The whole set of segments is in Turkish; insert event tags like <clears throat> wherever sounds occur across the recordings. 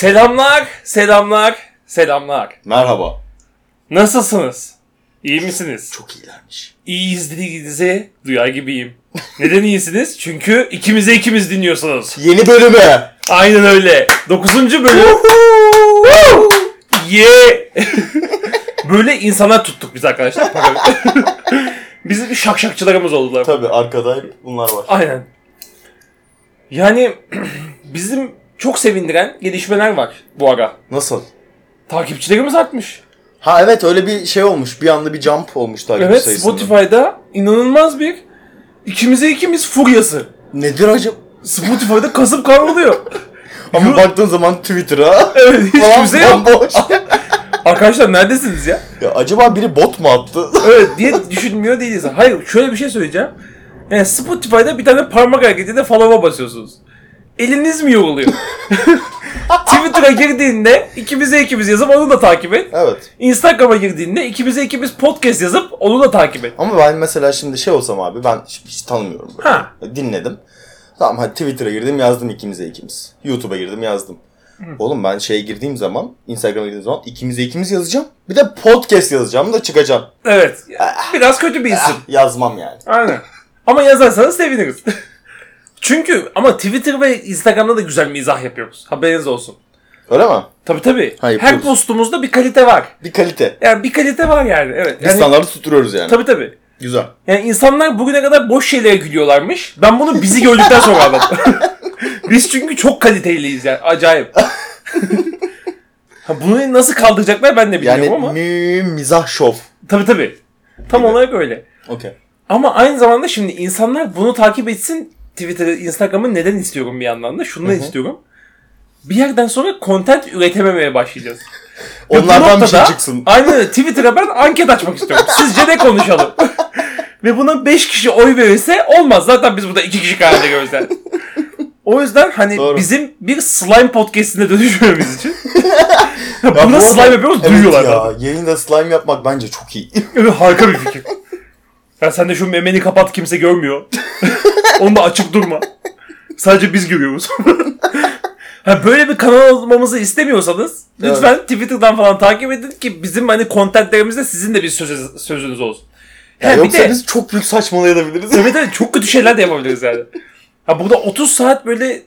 Selamlar, selamlar, selamlar. Merhaba. Nasılsınız? İyi misiniz? Çok iyilermiş. İyiyiz dediğinizi duyar gibiyim. Neden iyisiniz? Çünkü ikimize ikimiz dinliyorsunuz. Yeni bölümü. Aynen öyle. Dokuzuncu bölüm. Ye. Böyle insanlar tuttuk biz arkadaşlar. Bizim bir şakşakçılarımız oldular. Tabi arkada hep bunlar var. Aynen. Yani <clears throat> bizim çok sevindiren gelişmeler var bu ara. Nasıl? Takipçilerimiz artmış. Ha evet öyle bir şey olmuş. Bir anda bir jump olmuş takip Evet sayısında. Spotify'da inanılmaz bir ikimize ikimiz furyası. Nedir acaba? Spotify'da kasıp kavruluyor. <laughs> Ama baktığın zaman Twitter'a evet hiç falan kimse yok. bomboş. <laughs> Arkadaşlar neredesiniz ya? ya acaba biri bot mu attı? <laughs> Evet diye düşünmüyor değiliz. Hayır şöyle bir şey söyleyeceğim. Yani Spotify'da bir tane parmak hareketiyle follow'a basıyorsunuz. Eliniz mi yoruluyor? <laughs> Twitter'a girdiğinde ikimize ikimiz yazıp onu da takip et. evet. Instagram'a girdiğinde ikimize ikimiz podcast yazıp onu da takip et. Ama ben mesela şimdi şey olsam abi ben hiç, hiç tanımıyorum. Böyle. Ha. Dinledim. Tamam hadi Twitter'a girdim yazdım ikimize ikimiz. YouTube'a girdim yazdım. Oğlum ben şeye girdiğim zaman, Instagram'a girdiğim zaman ikimize ikimiz yazacağım. Bir de podcast yazacağım da çıkacağım. Evet. Biraz kötü bir isim. Yazmam yani. Aynen. Ama yazarsanız seviniriz. <laughs> Çünkü ama Twitter ve Instagram'da da güzel mizah yapıyoruz. Haberiniz olsun. Öyle mi? Tabii tabii. Ha, Her postumuzda bir kalite var. Bir kalite. Yani bir kalite var yani. Evet. Yani, standartı tutturuyoruz yani. tabii tabii. Güzel. Yani insanlar bugüne kadar boş şeylere gülüyorlarmış. Ben bunu bizi gördükten sonra anladım. <laughs> Biz çünkü çok kaliteliyiz yani. Acayip. ha, bunu nasıl kaldıracaklar ben de bilmiyorum Yani ama. mi, mizah şov. Tabii tabii. Tam olarak öyle. Okey. Ama aynı zamanda şimdi insanlar bunu takip etsin. Twitter'ı, Instagram'ı neden istiyorum bir yandan da? Şundan istiyorum. Bir yerden sonra content üretememeye başlayacağız. <laughs> Ve bu Onlardan bir şey noktada- çıksın. Aynen. Twitter'a ben anket açmak istiyorum. Sizce ne konuşalım? <laughs> Ve buna 5 kişi oy verirse olmaz. Zaten biz burada 2 kişi karar veriyoruz yani. O yüzden hani Doğru. bizim bir slime podcastine dönüşmemiz için <laughs> Ya bu buna arada- slime yapıyoruz evet duyuyorlar ya, zaten. Yayında slime yapmak bence çok iyi. Evet, harika bir fikir. Ya sen de şu memeni kapat kimse görmüyor. Onu da açık durma. Sadece biz görüyoruz. <laughs> ha böyle bir kanal olmamızı istemiyorsanız lütfen Twitter'dan falan takip edin ki bizim hani kontentlerimizde sizin de bir söz, sözünüz olsun. Ya Ha, bir yoksa de biz çok büyük saçmalayabiliriz. evet evet çok kötü şeyler de yapabiliriz yani. Ha burada 30 saat böyle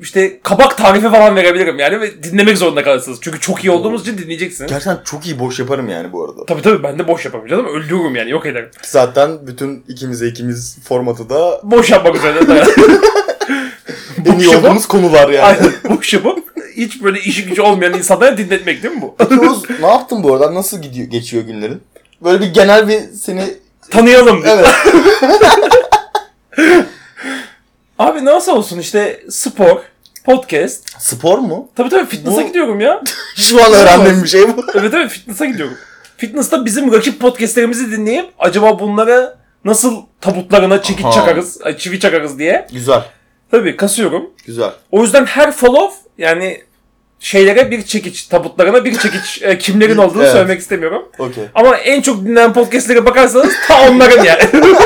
işte kabak tarifi falan verebilirim yani ve dinlemek zorunda kalırsınız. Çünkü çok iyi olduğumuz için dinleyeceksiniz. Gerçekten çok iyi boş yaparım yani bu arada. Tabii tabii ben de boş yaparım canım. Öldürürüm yani yok ederim. Zaten bütün ikimize ikimiz formatı da Boş yapmak üzere. en iyi olduğumuz konular yani. Aynen boş yapıp hiç böyle işi gücü olmayan insanlara dinletmek değil mi bu? Peki Oğuz <laughs> ne yaptın bu arada? Nasıl gidiyor, geçiyor günlerin? Böyle bir genel bir seni... Tanıyalım. Evet. <laughs> Abi nasıl olsun işte spor, podcast. Spor mu? Tabii tabii fitness'a Bu- gidiyorum ya. <laughs> Şu an öğrendiğim bir şey bu. Evet evet fitness'a gidiyorum. Fitness'ta bizim rakip podcastlerimizi dinleyip acaba bunlara nasıl tabutlarına çekiç Aha. çakarız, ay, çivi çakarız diye. Güzel. Tabii kasıyorum. Güzel. O yüzden her follow yani şeylere bir çekiç, tabutlarına bir çekiç e, kimlerin olduğunu Evet. söylemek istemiyorum. Okey. Ama en çok dinlenen podcastlere bakarsanız ta onların yani. <laughs>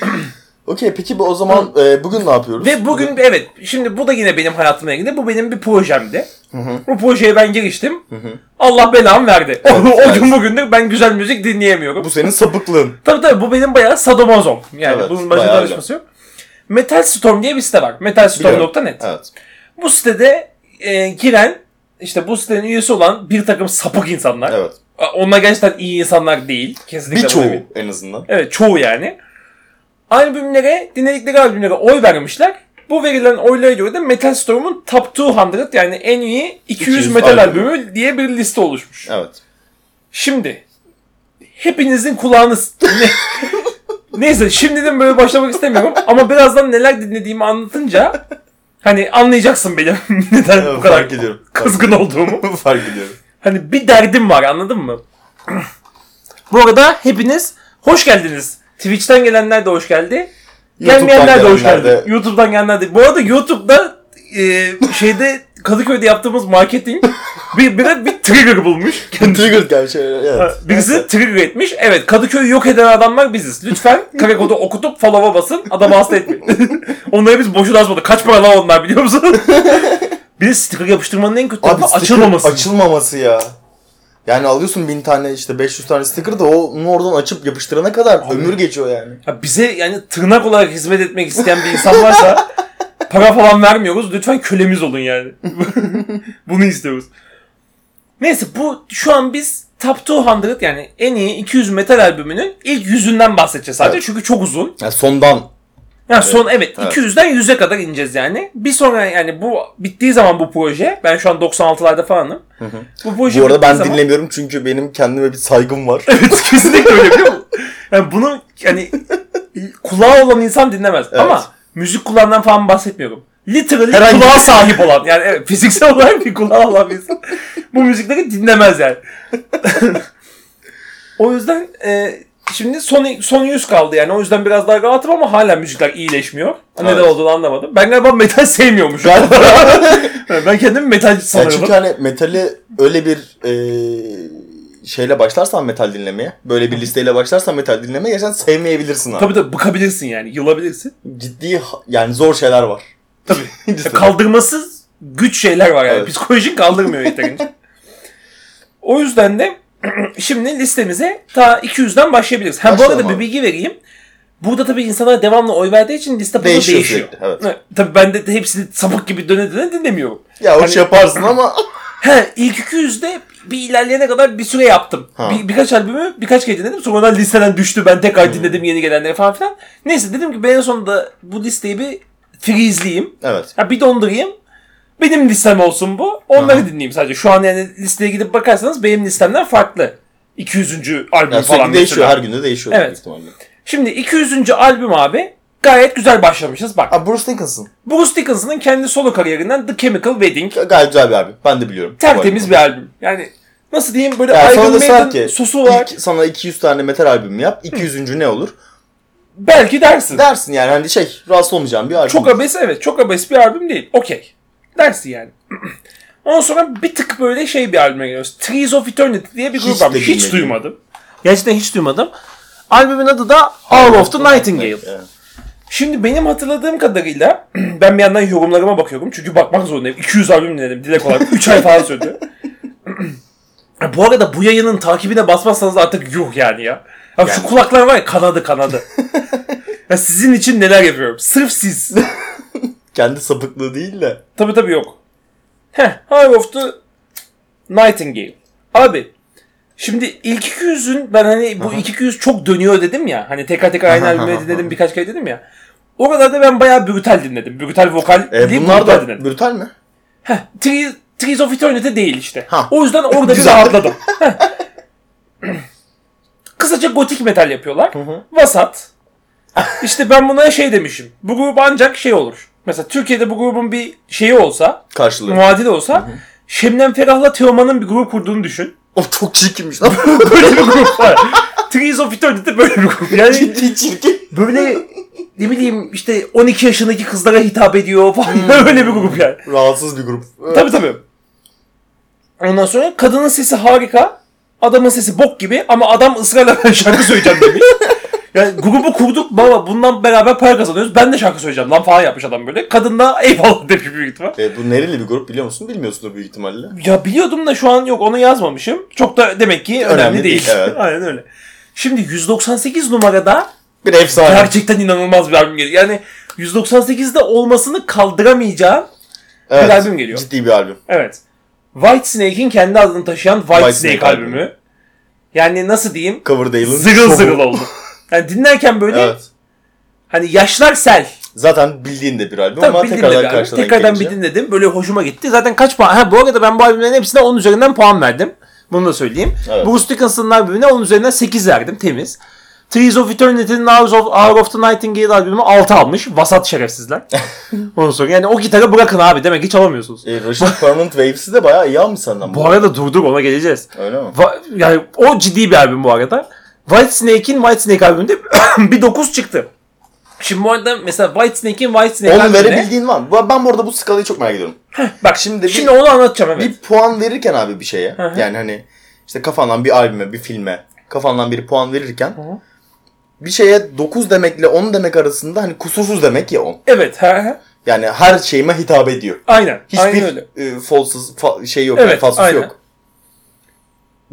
<laughs> Okey peki bu o zaman e, bugün ne yapıyoruz? Ve bugün evet şimdi bu da yine benim hayatımla ilgili. Bu benim bir projemdi. Hı hı. Bu projeye ben giriştim. Hı hı. Allah belamı verdi. Evet, <laughs> o evet. gün bugündür ben güzel müzik dinleyemiyorum. Bu senin sapıklığın. <laughs> Tabii tabii bu benim bayağı sadomazom. Yani Evet, bunun başka tartışması yok. Metal Storm diye bir site var. Metalstorm.net. Evet. Bu sitede e, giren işte bu sitenin üyesi olan bir takım sapık insanlar. Evet. Onlar gerçekten iyi insanlar değil. Kesinlikle Birçoğu en azından. Evet çoğu yani. Albümlere, dinledikleri albümlere oy vermişler. Bu verilen oylara göre de Metal Storm'un Top 200 yani en iyi 200, 200 metal albümü. albümü diye bir liste oluşmuş. Evet. Şimdi hepinizin kulağınız <laughs> ne? Neyse şimdiden böyle başlamak istemiyorum <laughs> ama birazdan neler dinlediğimi anlatınca hani anlayacaksın benim <laughs> neden bu kadar fark ediyorum. Fark kızgın olduğumu. Fark ediyorum. Hani bir derdim var anladın mı? <clears throat> Bu arada hepiniz hoş geldiniz. Twitch'ten gelenler de hoş geldi. Gelmeyenler de hoş gelenler geldi. de- YouTube'dan gelenler de. Bu arada YouTube'da e, şeyde <laughs> Kadıköy'de yaptığımız marketing bir, bir, bir trigger bulmuş. <laughs> Trigger gelmiş. Evet. Birisi trigger etmiş. Evet Kadıköy'ü yok eden adamlar biziz. Lütfen <laughs> kare kodu okutup follow'a basın. Adamı hasta etmeyin. Onları biz boşuna asmadık. Kaç para lan onlar biliyor musun? Bir de sticker yapıştırmanın en kötü tarafı sticker açılmaması. Açılmaması ya. Yani alıyorsun bin tane işte 500 tane sticker da o- onu oradan açıp yapıştırana kadar Abi. ömür geçiyor yani. Ya bize yani tırnak olarak hizmet etmek isteyen bir insan varsa <laughs> para falan vermiyoruz. Lütfen kölemiz olun yani. <laughs> Bunu istiyoruz. Neyse bu şu an biz Top 200 yani en iyi 200 metal albümünün ilk yüzünden bahsedeceğiz sadece. Evet. Çünkü çok uzun. Yani sondan Yani son evet, Evet. 200'den 100'e kadar ineceğiz yani. Bir sonra yani bu bittiği zaman bu proje ben şu an 96'larda falanım. Bu proje Bu arada ben zaman- dinlemiyorum çünkü benim kendime bir saygım var. <laughs> Evet kesinlikle öyle biliyor musun? Yani bunu yani kulağı olan insan dinlemez. Evet. Ama müzik kulağından falan bahsetmiyorum. Literally Herhangi kulağa bir- sahip olan yani evet, fiziksel olarak bir kulağı olan bir insan bu müzikleri dinlemez yani. <laughs> o yüzden e, şimdi son, son 100 kaldı yani. O yüzden biraz daha rahatım ama hala müzikler iyileşmiyor. Neden Evet. olduğunu anlamadım. Ben galiba metal sevmiyormuşum. <laughs> ben kendimi metal Yani sanıyorum. çünkü hani metali öyle bir e, şeyle başlarsan metal dinlemeye, böyle bir listeyle başlarsan metal dinlemeye gerçekten sevmeyebilirsin abi. Tabii tabii bıkabilirsin yani. Yılabilirsin. Ciddi yani zor şeyler var. Tabii. <laughs> Kaldırmasız güç şeyler var yani. Evet. Psikolojik kaldırmıyor yeterince. <laughs> o yüzden de <clears throat> şimdi listemize ta 200'den başlayabiliriz. Ha bu arada bir bilgi vereyim. Burada tabii insanlar devamlı oy verdiği için liste burada Değişiyor değişiyor. sürekli, evet. Evet, Tabii ben de hepsini sapık gibi döne döne dinlemiyorum. Ya hoş Hani- yaparsın ama <laughs> <laughs> He ilk 200'de bir ilerleyene kadar bir süre yaptım. Ha. Bir, birkaç albümü birkaç kere dinledim. Sonradan listeden düştü. Ben tekrar dinledim yeni gelenleri falan filan. Neyse dedim ki ben en sonunda bu listeyi bir freezeleyeyim. evet. Ha bir dondurayım. Benim listem olsun bu. Onları dinleyeyim sadece. Şu an yani listeye gidip bakarsanız benim listemden farklı. 200. albüm Yani falan değişiyor. mesela. Her günde değişiyor. Evet. Şimdi 200. albüm abi gayet güzel başlamışız. Bak Abi Bruce Dickinson. Bruce Dickinson'ın kendi solo kariyerinden The Chemical Wedding Gayet güzel bir abi. Ben de biliyorum. tertemiz bir albüm. Yani nasıl diyeyim böyle Yani Iron Maiden ki sosu var. ilk sana 200 tane metal albüm yap. 200. ne olur? Belki dersin. Dersin yani hani şey rahatsız olmayacağın bir albüm. Çok abes evet. Çok abes bir albüm değil. Okey. Dersin yani. <clears throat> Ondan sonra bir tık böyle şey bir albüme geliyoruz. Trees of Eternity diye bir grup Hiç var. Hiç bilmedim. duymadım. Gerçekten hiç duymadım. Albümün adı da Hour of the Nightingale. Evet. Şimdi benim hatırladığım kadarıyla <clears throat> ben bir yandan yorumlarıma bakıyorum. Çünkü bakmak zorundayım. 200 albüm dinledim. Dilek olarak. 3 ay falan sürdü. <clears throat> bu arada bu yayının takibine basmazsanız artık yuh yani ya. Ya şu Yani- kulaklar var ya kanadı kanadı. <laughs> ya sizin için neler yapıyorum. Sırf siz. <laughs> Kendi sapıklığı değil de. Tabi tabi yok. Heh, Hour of the Nightingale. Abi, şimdi ilk 200'ün ben hani bu ilk 200 çok dönüyor dedim ya. Hani tekrar tekrar aynı Aha, albümü aha, dinledim birkaç kere dedim ya. Oralarda ben bayağı brutal dinledim. Brutal vokal E, değil, bunlar brutal da dinledim. brutal mi? Heh, Trees, Trees of Eternity değil işte. Ha. O yüzden orada <laughs> bir rahatladım. <clears throat> Kısaca gotik metal yapıyorlar. hı. Vasat. İşte ben buna şey demişim. Bu grup ancak şey olur. Mesela Türkiye'de bu grubun bir şeyi olsa, Karşılığı. muadili olsa Şemden Ferah'la Teoman'ın bir grup kurduğunu düşün. O çok çirkinmiş lan. <laughs> Böyle bir grup var. Trees of Eternity böyle bir grup. Yani Ciddi çirkin. böyle ne bileyim işte 12 yaşındaki kızlara hitap ediyor falan. <laughs> Öyle bir grup yani. Rahatsız bir grup. Tabii tabii. Ondan sonra kadının sesi harika. Adamın sesi bok gibi ama adam ısrarla ben şarkı söyleyeceğim demiş. <laughs> Yani grubu kurduk baba bundan beraber para kazanıyoruz. Ben de şarkı söyleyeceğim lan falan yapmış adam böyle. Kadın da eyvallah <laughs> demiş büyük ihtimal. E, bu nereli bir grup biliyor musun? Bilmiyorsundur büyük ihtimalle. Ya biliyordum da şu an yok onu yazmamışım. Çok da demek ki önemli, Önemli değil. değil, evet. <laughs> Aynen öyle. Şimdi 198 numarada Bir efsane. gerçekten inanılmaz bir albüm geliyor. Yani 198'de olmasını kaldıramayacağın evet. bir albüm geliyor. Ciddi bir albüm. Evet. White Snake'in kendi adını taşıyan White, White Snake, Snake albümü. albümü. Yani nasıl diyeyim? Coverdale'ın Zırıl zırıl oldu. <laughs> Yani dinlerken böyle Evet. hani yaşlar sel. Zaten bildiğin de bir albüm ama bildiğin de tekrardan bir albüm. karşıdan Tekrardan gelince. bir dinledim. Böyle hoşuma gitti. Zaten kaç puan? Ha bu arada ben bu albümlerin hepsine 10 üzerinden puan verdim. Bunu da söyleyeyim. Evet. Bruce Dickinson'ın albümüne 10 üzerinden 8 verdim. Temiz. Trees of Eternity'nin Hours of, Hour of the Nightingale albümü 6 almış. Vasat şerefsizler. <laughs> Ondan sonra yani o gitarı bırakın abi. Demek ki çalamıyorsunuz. E, Russian Permanent Waves'i de bayağı iyi almış senden. Bu arada durduk ona geleceğiz. Öyle mi? Va- yani o ciddi bir albüm bu arada. White Snake'in White Snake albümünde <coughs> bir 9 çıktı. Şimdi bu arada mesela White Snake'in White Snake Onu albümüne... verebildiğin var. mı? Ben bu arada bu skalayı çok merak ediyorum. Bak Şimdi şimdi, bir- onu anlatacağım evet. Bir puan verirken abi bir şeye. Hı hı. yani hani işte kafandan bir albüme, bir filme, kafandan bir puan verirken hı. bir şeye 9 demekle 10 demek arasında hani kusursuz demek ya 10. Evet. He. Yani her şeyime hitap ediyor. Aynen. Hiçbir aynen öyle. e, folsuz fa- şey yok. Evet, yani, aynen. yok.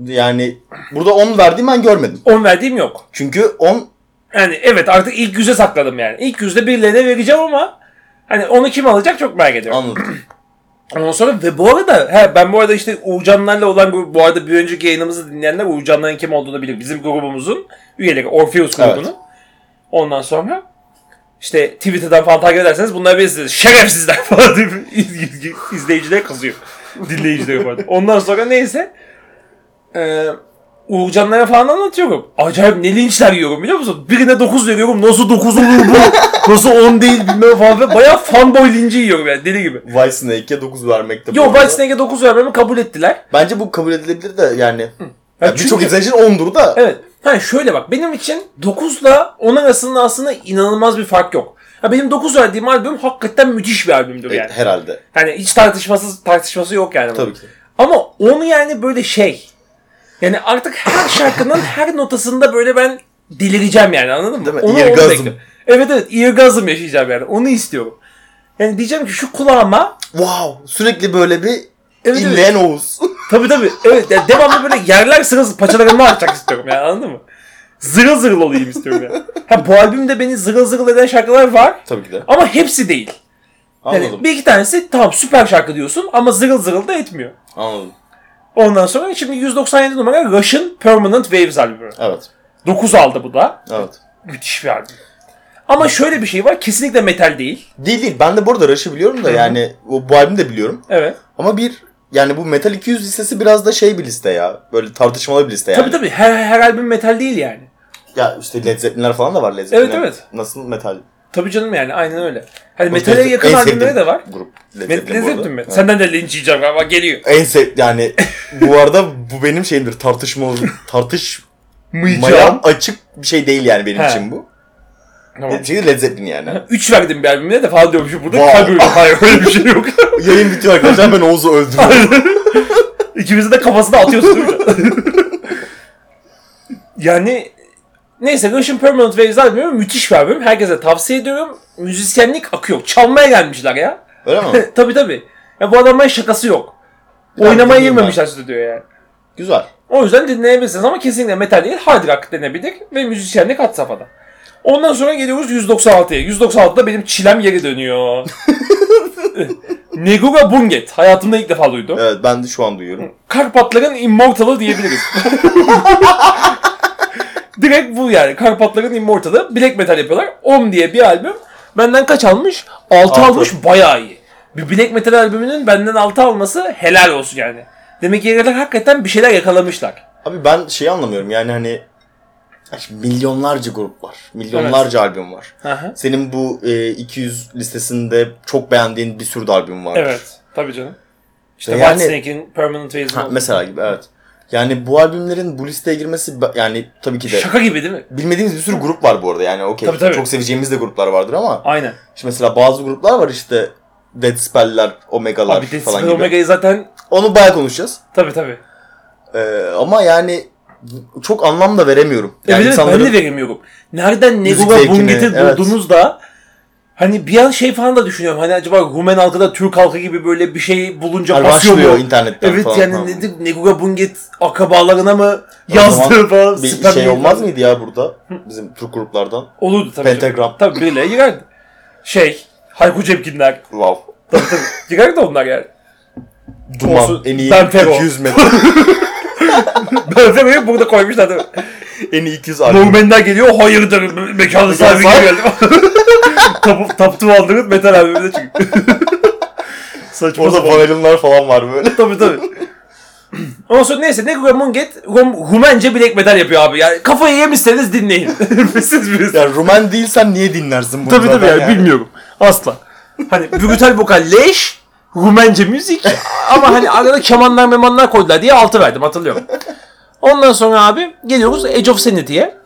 Yani burada 10 verdiğim ben görmedim. 10 verdiğim yok. Çünkü 10 Yani evet artık ilk yüze sakladım yani. İlk yüzde birilerine vereceğim ama hani onu kim alacak çok merak ediyorum. anladım. <clears throat> Ondan sonra ve bu arada he, ben bu arada işte Uğurcanlarla olan grup, bu arada bir önceki yayınımızı dinleyenler Uğurcanların kim olduğunu bilir. Bizim grubumuzun üyeleri Orpheus Evet. grubunun. Ondan sonra işte Twitter'dan falan takip ederseniz bunlar bilirsiniz. Şerefsizler <laughs> falan diye izleyiciler kızıyor. Dinleyiciler falan. Ondan sonra neyse e, Uğurcanlara falan anlatıyorum. Acayip ne linçler yiyorum biliyor musun? Birine 9 veriyorum. Nasıl 9 olur bu? Nasıl 10 değil bilmem falan. Ve bayağı fanboy linci yiyorum yani deli gibi. Whitesnake'e 9 vermekte. Yo. Whitesnake'e 9 vermemi kabul ettiler. Bence bu kabul edilebilir de yani. Ya Ya Birçok çünkü- insan için 10'dur da. Evet. Ha şöyle bak benim için 9'la 10 arasında aslında inanılmaz bir fark yok. Ha benim 9 verdiğim albüm hakikaten müthiş bir albümdür yani. Herhalde. Hani hiç tartışması tartışması yok yani. bunun. Tabii ki. Ama onu yani böyle şey. Yani artık her şarkının her notasında böyle ben delireceğim yani anladın mı? Değil mi? Onu, onu bekliyorum. Evet evet eargasm yaşayacağım yani. Onu istiyorum. Yani diyeceğim ki şu kulağıma Wow. Sürekli böyle bir Evet, inleyen Oğuz. <laughs> Tabii tabii. Evet yani devamlı böyle yerler sırası paçalarımı açacak istiyorum yani anladın mı? Zırıl zırıl olayım istiyorum yani. Ha bu albümde beni zırıl zırıl eden şarkılar var Tabii ki de. ama hepsi değil. Yani Anladım. bir iki tanesi tamam süper şarkı diyorsun ama zırıl zırıl da etmiyor. Anladım. Ondan sonra şimdi 197 numara Rush'ın Permanent Waves albümü. Evet. 9 aldı bu da. Evet. Müthiş bir albüm. Ama şöyle bir şey var kesinlikle metal değil. Değil değil. Ben de bu arada Rush'ı biliyorum da yani o, bu albümü de biliyorum. Evet. Ama bir yani bu Metal 200 listesi biraz da şey bir liste ya. Böyle tartışmalı bir liste yani. Tabii tabii her, her albüm metal değil yani. Ya işte Led Zeppelin'ler falan da var Led Zeppelin. Evet, evet. Nasıl metal? Tabii canım yani aynen öyle. Hani metale yakın albümleri de var. Grup Led Zeppelin mi? Senden de linç yiyeceğim galiba geliyor. En sev yani <laughs> bu arada bu benim şeyimdir. Tartışma tartışmaya açık bir şey değil yani benim He. için bu. Tamam. Çünkü Led Zeppelin yani. 3 verdim bir albümüne de falan diyormuşum burada. Wow. Wow. Hayır öyle bir şey yok. <laughs> Yayın bitiyor arkadaşlar ben Oğuz'u öldürüyorum. İkimizin de kafasına atıyorsun <laughs> yani neyse Russian Permanent Waves albümü müthiş bir albüm. Herkese tavsiye ediyorum. Müzisyenlik akıyor. Çalmaya gelmişler ya. Öyle mi? <laughs> tabii tabii. Ya bu adamların şakası yok. Biraz Oynamaya girmemişler stüdyoya yani. Güzel. O yüzden dinleyebilirsiniz ama kesinlikle metal değil, hard rock denebilir ve müzisyenlik had safhada. Ondan sonra geliyoruz 196'ya. 196'da benim çilem geri dönüyor. <laughs> Negura Bunget. Hayatımda ilk defa duydum. Evet ben de şu an duyuyorum. Karpatların Immortal'ı diyebiliriz. <laughs> Direkt bu yani. Karpatların Immortal'ı. Black metal yapıyorlar. Om diye bir albüm. Benden kaç almış? 6 Altı. almış. Bayağı iyi. Bir Black metal albümünün benden 6 alması helal olsun yani. Demek ki herifler hakikaten bir şeyler yakalamışlar. Abi ben şeyi anlamıyorum yani hani milyonlarca grup var. Milyonlarca albüm var. Hı. Senin bu e, 200 listesinde çok beğendiğin bir sürü de albüm var. Evet. Tabii canım. İşte Yani- Whitesnake'in Permanent oldu. mesela gibi evet. Yani bu albümlerin bu listeye girmesi yani tabii ki de Şaka gibi değil mi? bilmediğimiz bir sürü grup var bu arada yani okey. Tabii, tabii. Çok seveceğimiz de gruplar vardır ama Aynen. şimdi mesela bazı gruplar var işte Dead Spell'ler, Omega'lar Abi Death falan Spell gibi. Omega'yı zaten Onu bayağı konuşacağız. tabii tabii. Ee, ama yani çok anlam da veremiyorum. Yani evet, evet, ben de veremiyorum. Nereden Müzik Negura zevkini, Bunget'i evet. buldunuz da hani bir an şey falan da düşünüyorum. Hani acaba Rumen halkı da Türk halkı gibi böyle bir şey bulunca Yani basıyor mu? internetten Evet falan. yani Ha. nedir Negura Bunget akrabalarına mı yazdığı falan. Bir spam şey olmaz mıydı ya burada? Bizim Türk gruplardan. Olurdu tabii. Pentagram. Tabii, tabii birileri girerdi. Şey, Hayko Cepkinler. Wow. Tabii tabii. Girerdi de onlar yani. Duman. Olsun. En iyi Ben Fero. 200 metre. <laughs> <laughs> Böyle burada koymuşlar mi? en iyi 200 albüm. Normanler geliyor, hayırdır me- mekanı sahibi gibi sahibi. geldi. <laughs> Tapu, taptu aldığınız metal albümüne çıkıyor. <laughs> Saçma Orada panelinler falan var böyle. Tabii tabii. Ondan sonra neyse Negro Munget Rum, Rumence black metal yapıyor abi. Yani kafayı yemişseniz dinleyin. Siz bilirsiniz. Ya Rumen değilsen niye dinlersin bunu tabii tabii zaten yani, bilmiyorum. Asla. Hani brutal vokal leş, Rumence müzik ama hani arada kemanlar memanlar koydular diye altı verdim hatırlıyorum. Ondan sonra abi geliyoruz Age of Sanity'ye.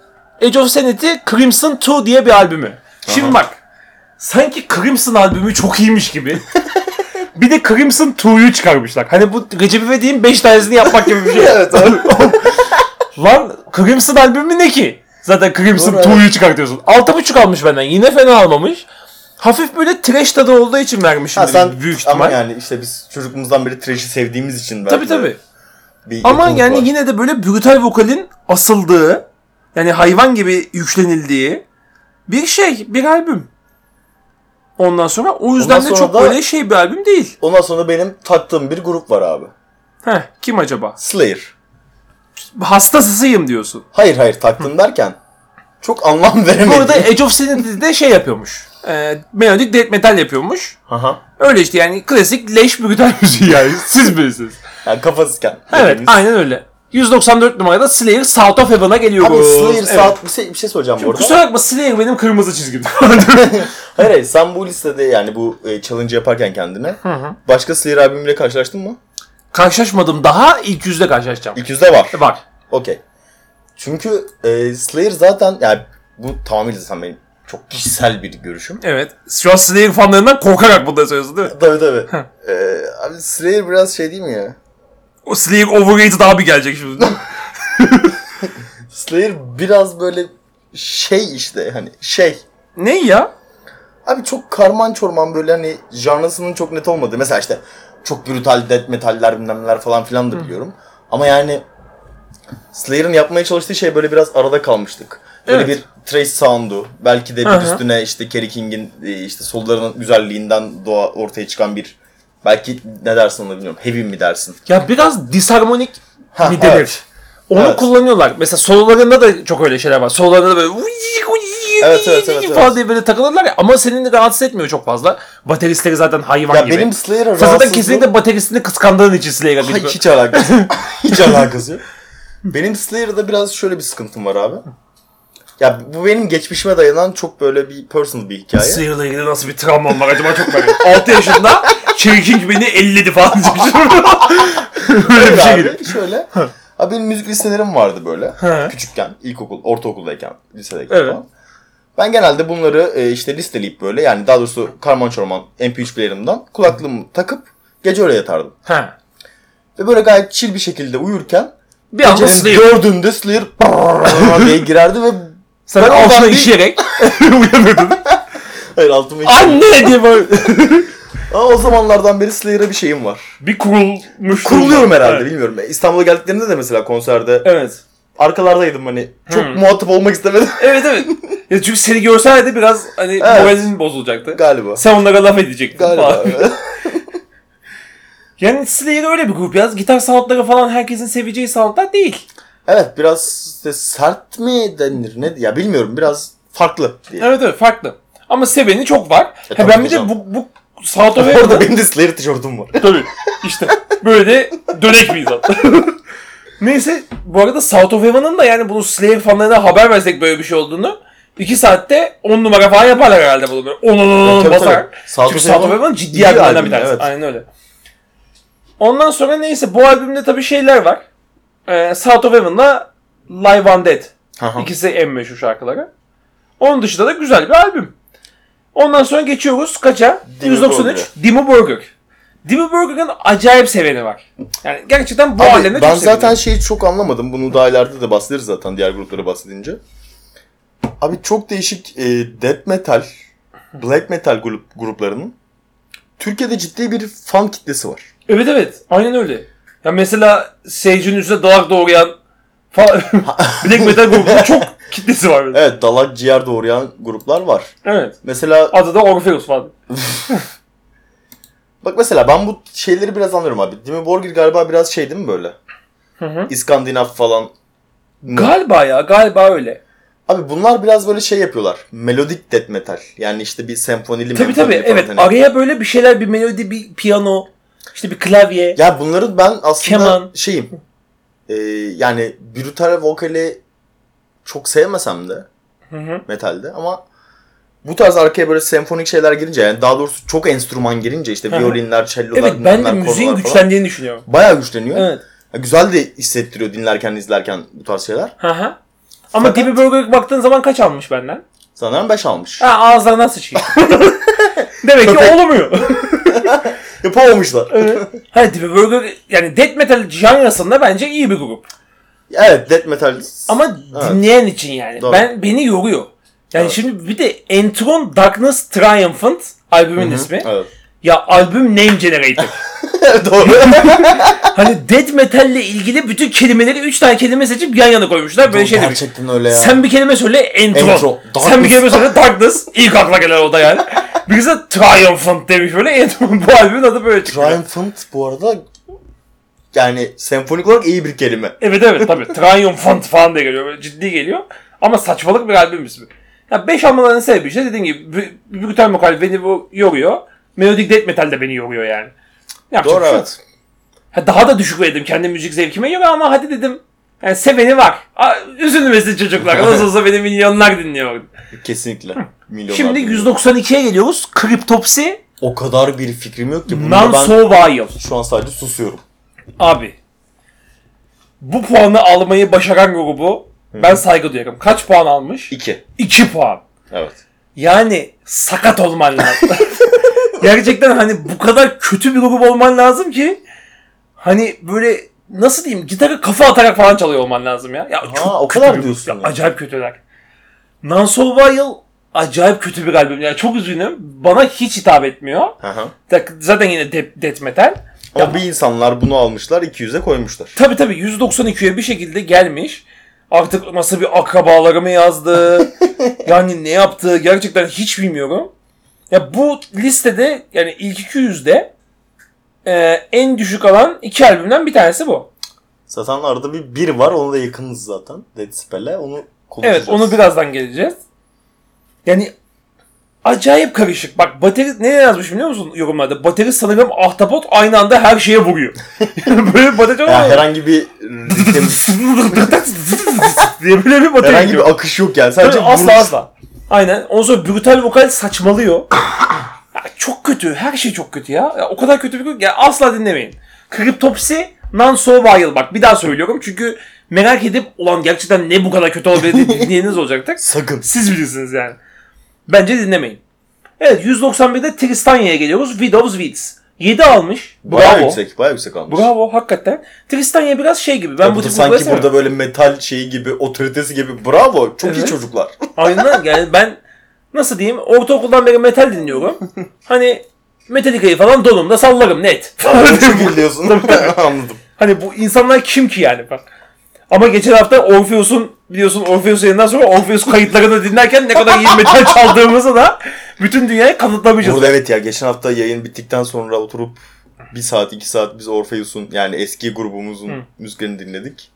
Age of Sanity Crimson 2 diye bir albümü. Şimdi Aha. bak. Sanki Crimson albümü çok iyiymiş gibi. bir de Crimson 2'yu çıkarmışlar. Hani bu Recep İvedik'in 5 tanesini yapmak gibi bir şey. <laughs> Evet abi. <laughs> Lan Crimson albümü ne ki? Zaten Crimson Doğru, 2'yu çıkartıyorsun. 6.5 almış benden. Yine fena almamış. Hafif böyle trash tadı olduğu için vermişim Ha sen büyük ihtimal. ama yani işte biz çocukluğumuzdan beri trash'i sevdiğimiz için belki tabii tabii. bir Ama yani var. yine de böyle brutal vokalin asıldığı yani hayvan gibi yüklenildiği bir şey, bir albüm. Ondan sonra o yüzden Ondan de çok da- böyle şey bir albüm değil. Ondan sonra benim taktığım bir grup var abi. Heh, kim acaba? Slayer. Hastasısıyım diyorsun. Hayır hayır taktım derken çok anlam Bu veremedim. arada Age of Sanity'de şey yapıyormuş. E, melodic death metal yapıyormuş. Aha. Öyle işte yani klasik leş brutal müziği yani. <laughs> Siz bilirsiniz. Yani kafasızken. Evet Hepimiz. aynen öyle. 194 numarada Slayer South of Heaven'a geliyor. Abi Slayer Evet. saat bir şey, bir şey soracağım bu arada. Kusura bakma Slayer benim kırmızı çizgim. <laughs> Hayır hayır sen bu listede yani bu e, challenge yaparken kendine başka Slayer albümüyle karşılaştın mı? Karşılaşmadım daha ilk yüzde karşılaşacağım. İlk yüzde var. Var. Okey. Çünkü e, Slayer zaten yani bu tamamıyla zaten benim çok kişisel bir görüşüm. Evet. Şu an Slayer fanlarından korkarak bunları söylüyorsun değil mi? Tabii tabii. e, abi Slayer biraz şey değil mi ya? O Slayer overrated abi gelecek şimdi. <laughs> Slayer biraz böyle şey işte hani şey. ne ya? Abi çok karman çorman böyle hani janrasının çok net olmadığı. Mesela işte çok brutal death metaller bilmem neler falan filan da biliyorum. Ama yani Slayer'ın yapmaya çalıştığı şey böyle biraz arada kalmıştık. Böyle Evet. bir trace sound'u, belki de bir hı. üstüne işte Kerry King'in e, işte sollarının güzelliğinden doğa ortaya çıkan bir belki ne dersin ona bilmiyorum. Heavy mi dersin? Ya biraz disharmonik Ha, mi denir? evet. Onu Evet. kullanıyorlar. Mesela sololarında da çok öyle şeyler var. Sololarında da böyle Evet, evet, evet, evet. falan diye böyle takılırlar ya. Ama seni rahatsız etmiyor çok fazla. Bateristleri zaten hayvan Ya gibi. benim Slayer'a Sen zaten rahatsızlığım- kesinlikle bateristini kıskandığın için Slayer'a gidiyor. hiç alakası. yok. <laughs> hiç alakası yok. Benim Slayer'da biraz şöyle bir sıkıntım var abi. Ya bu benim geçmişime dayanan çok böyle bir personal bir hikaye. Slayer'la ilgili nasıl bir travmam var acaba çok merak ediyorum. 6 yaşında King beni elledi falan. <laughs> Böyle bir şey abi, geliyor. şöyle. Abi benim müzik listelerim vardı böyle. He. Küçükken, ilkokul, ortaokuldayken, lisedeyken Evet. falan. Ben genelde bunları e, işte listeleyip böyle yani daha doğrusu karman çorman MP3 player'ımdan kulaklığımı takıp gece öyle yatardım. Ha. Ve böyle gayet chill bir şekilde uyurken Bir anda Slayer. dördünde Slayer <laughs> diye girerdi ve Sen Ben altına bir- işeyerek uyanırdın. <laughs> hayır <laughs> altıma Anne diye böyle. <laughs> Ama o zamanlardan beri Slayer'a bir şeyim var. bir kurulmuş. Kuruluyorum herhalde Evet. bilmiyorum. İstanbul'a geldiklerinde de mesela konserde Evet. arkalardaydım hani. Çok Hmm. muhatap olmak istemedim Evet evet. Ya çünkü seni görselerdi biraz hani Evet. moralin bozulacaktı. galiba. Sen onlara laf edecektin Galiba. falan. Yani Slayer öyle bir grup ya. Gitar soundları falan herkesin seveceği soundlar değil. Evet biraz işte sert mi denir ne ya bilmiyorum biraz farklı diye. Evet evet farklı. Ama seveni çok var. E, ha, ben bir de bu, bu Sound of Orada benim de Slayer tişörtüm var. <laughs> Tabii. İşte böyle de dönek bir insan. <laughs> Neyse bu arada South of Heaven'ın da yani bunu Slayer fanlarına haber versek böyle bir şey olduğunu 2 saatte 10 numara falan yaparlar herhalde bunu böyle 10 10 10 Tabii, basar. South Çünkü South of Heaven ciddi albüm, bir tanesi. evet. Aynen öyle. Ondan sonra neyse bu albümde tabii şeyler var. Ee, South of Heaven'la Live Undead. Aha. İkisi en meşhur şarkıları. Onun dışında da güzel bir albüm. Ondan sonra geçiyoruz kaça? Dimmu 193. Borgir. Dimmu Borgir. Dimmu Borgir'in acayip seveni var. Yani gerçekten bu Abi, alemde ben çok zaten şeyi çok anlamadım. Bunu daha ileride de bahsederiz zaten diğer grupları bahsedince. Abi çok değişik e, death metal, black metal grup, gruplarının Türkiye'de ciddi bir fan kitlesi var. Evet evet. Aynen öyle. Ya mesela Sage'in üstüne dalak doğrayan falan <laughs> <laughs> Black Metal grubunun çok kitlesi var. Evet. Evet dalak ciğer doğrayan gruplar var. evet. Mesela Adı da Orpheus falan. <laughs> bak mesela ben bu şeyleri biraz anlıyorum abi. Dimmu Borgir galiba biraz şey değil mi böyle? Hı hı. İskandinav falan. Galiba ya galiba öyle. Abi bunlar biraz böyle şey yapıyorlar. Melodik death metal. Yani işte bir senfonili Tabii tabii evet. hani. Araya böyle bir şeyler bir melodi bir piyano işte bir klavye. Ya bunları ben aslında Keman. şeyim. e, yani brutal vokali çok sevmesem de Hı hı. metalde ama bu tarz arkaya böyle senfonik şeyler girince yani daha doğrusu çok enstrüman girince işte violinler, cellolar, Evet ben de müziğin kornalar falan güçlendiğini düşünüyorum. bayağı güçleniyor. Evet. Ya güzel de hissettiriyor dinlerken izlerken bu tarz şeyler. Hı hı. Ama Fakat- Dimmu Borgir baktığın zaman kaç almış benden? Sanırım 5 almış. Ha ağızlarına sıçayım. <laughs> Demek ki olmuyor. <laughs> <laughs> Yapamamışlar. Evet. ha Dimmu Borgir yani death metal janrasında bence iyi bir grup. evet death metal. Ama Evet. dinleyen için yani. Doğru. Ben beni yoruyor. Yani Evet. şimdi bir de Entron Darkness Triumphant albümün ismi. Evet. Ya albüm name generator. <laughs> Doğru. <laughs> hani death metal ile ilgili bütün kelimeleri 3 tane kelime seçip yan yana koymuşlar. Böyle şey demiş. Gerçekten öyle ya. Sen bir kelime söyle Entron. Entron, Sen bir kelime söyle Darkness. İlk akla gelen o da yani. Birisi de Triumphant demiş böyle. Entron bu albümün adı böyle çıkıyor. Triumphant bu arada yani senfonik olarak iyi bir kelime. Evet evet tabii. <laughs> Triumphant falan diye geliyor. Böyle ciddi geliyor. Ama saçmalık bir albüm ismi. Ya 5 almalarının sebebi işte dediğim gibi br- brutal vokal beni bu yoruyor. Melodic death metal de beni yoruyor yani. Yapacak Doğru şey yok. evet. Ha, daha da düşük verdim kendi müzik zevkime göre ama hadi dedim. Yani seveni var. Üzülmesin çocuklar. <laughs> Nasıl olsa beni milyonlar dinliyor. Kesinlikle. Milyonlar Şimdi dinliyor. 192'ye geliyoruz. Cryptopsy O kadar bir fikrim yok ki. Bunda ben Non-Sovile. şu an sadece susuyorum. Abi. Bu puanı almayı başaran grubu ben saygı duyarım. Kaç puan almış? 2. 2 puan. Evet. Yani sakat olman lazım. <laughs> Gerçekten hani bu kadar kötü bir grup olman lazım ki hani böyle nasıl diyeyim gitara kafa atarak falan çalıyor olman lazım ya. Ya o kötü kadar bir grup. diyorsun Ya, ya. Acayip kötüler. Non-Survival acayip kötü bir albüm. Yani çok üzgünüm. Bana hiç hitap etmiyor. Hı. Zaten yine de- death metal. Ama Ya- bir insanlar bunu almışlar 200'e koymuşlar. Tabi tabi 192'ye bir şekilde gelmiş. Artık nasıl bir akrabaları mı yazdı? <laughs> yani ne yaptı gerçekten hiç bilmiyorum. Ya bu listede yani ilk 200'de e, en düşük alan iki albümden bir tanesi bu. Zaten arada bir bir var onu da yakınız zaten. Dead Spell'e onu konuşacağız. Evet onu birazdan geleceğiz. Yani acayip karışık. Bak bateri ne yazmış biliyor musun yorumlarda? Bateri sanırım ahtapot aynı anda her şeye vuruyor. <laughs> Böyle bateri Ya herhangi bir <laughs> ritim, diye böyle bir bateri herhangi gidiyor. bir akış yok yani. Sadece Tabii, asla asla. Aynen. Ondan sonra brutal vokal saçmalıyor. <coughs> Ya çok kötü. Her şey çok kötü ya. ya o kadar kötü bir. Ya asla dinlemeyin. Cryptopsy Non-Survival. Bak bir daha söylüyorum. Çünkü merak edip ulan gerçekten ne bu kadar kötü olabilir diye dinleyeniniz olacaktır. <laughs> Sakın. Siz bilirsiniz yani. Bence dinlemeyin. Evet 191'de Tristanya'ya geliyoruz. Widow's Weeds. 7 almış. Bayağı Bravo. yüksek, bayağı yüksek almış. Bravo hakikaten. Tristanya biraz şey gibi. Ben Ya bu bu da tip sanki burada böyle metal şeyi gibi, otoritesi gibi. Bravo, çok iyi Evet. çocuklar. <laughs> Aynen yani ben nasıl diyeyim ortaokuldan beri metal dinliyorum. <laughs> Hani Metallica'yı falan donumda sallarım net. çok <laughs> iyi diyorsun. Anladım. hani bu insanlar kim ki yani bak. Ama geçen hafta Orpheus'un biliyorsun Orpheus yayından sonra Orpheus kayıtlarını dinlerken ne kadar iyi metal <laughs> çaldığımızı da bütün dünyaya kanıtlamışız. Burada evet ya geçen hafta yayın bittikten sonra oturup bir saat iki saat biz Orpheus'un yani eski grubumuzun Hı. müziklerini dinledik.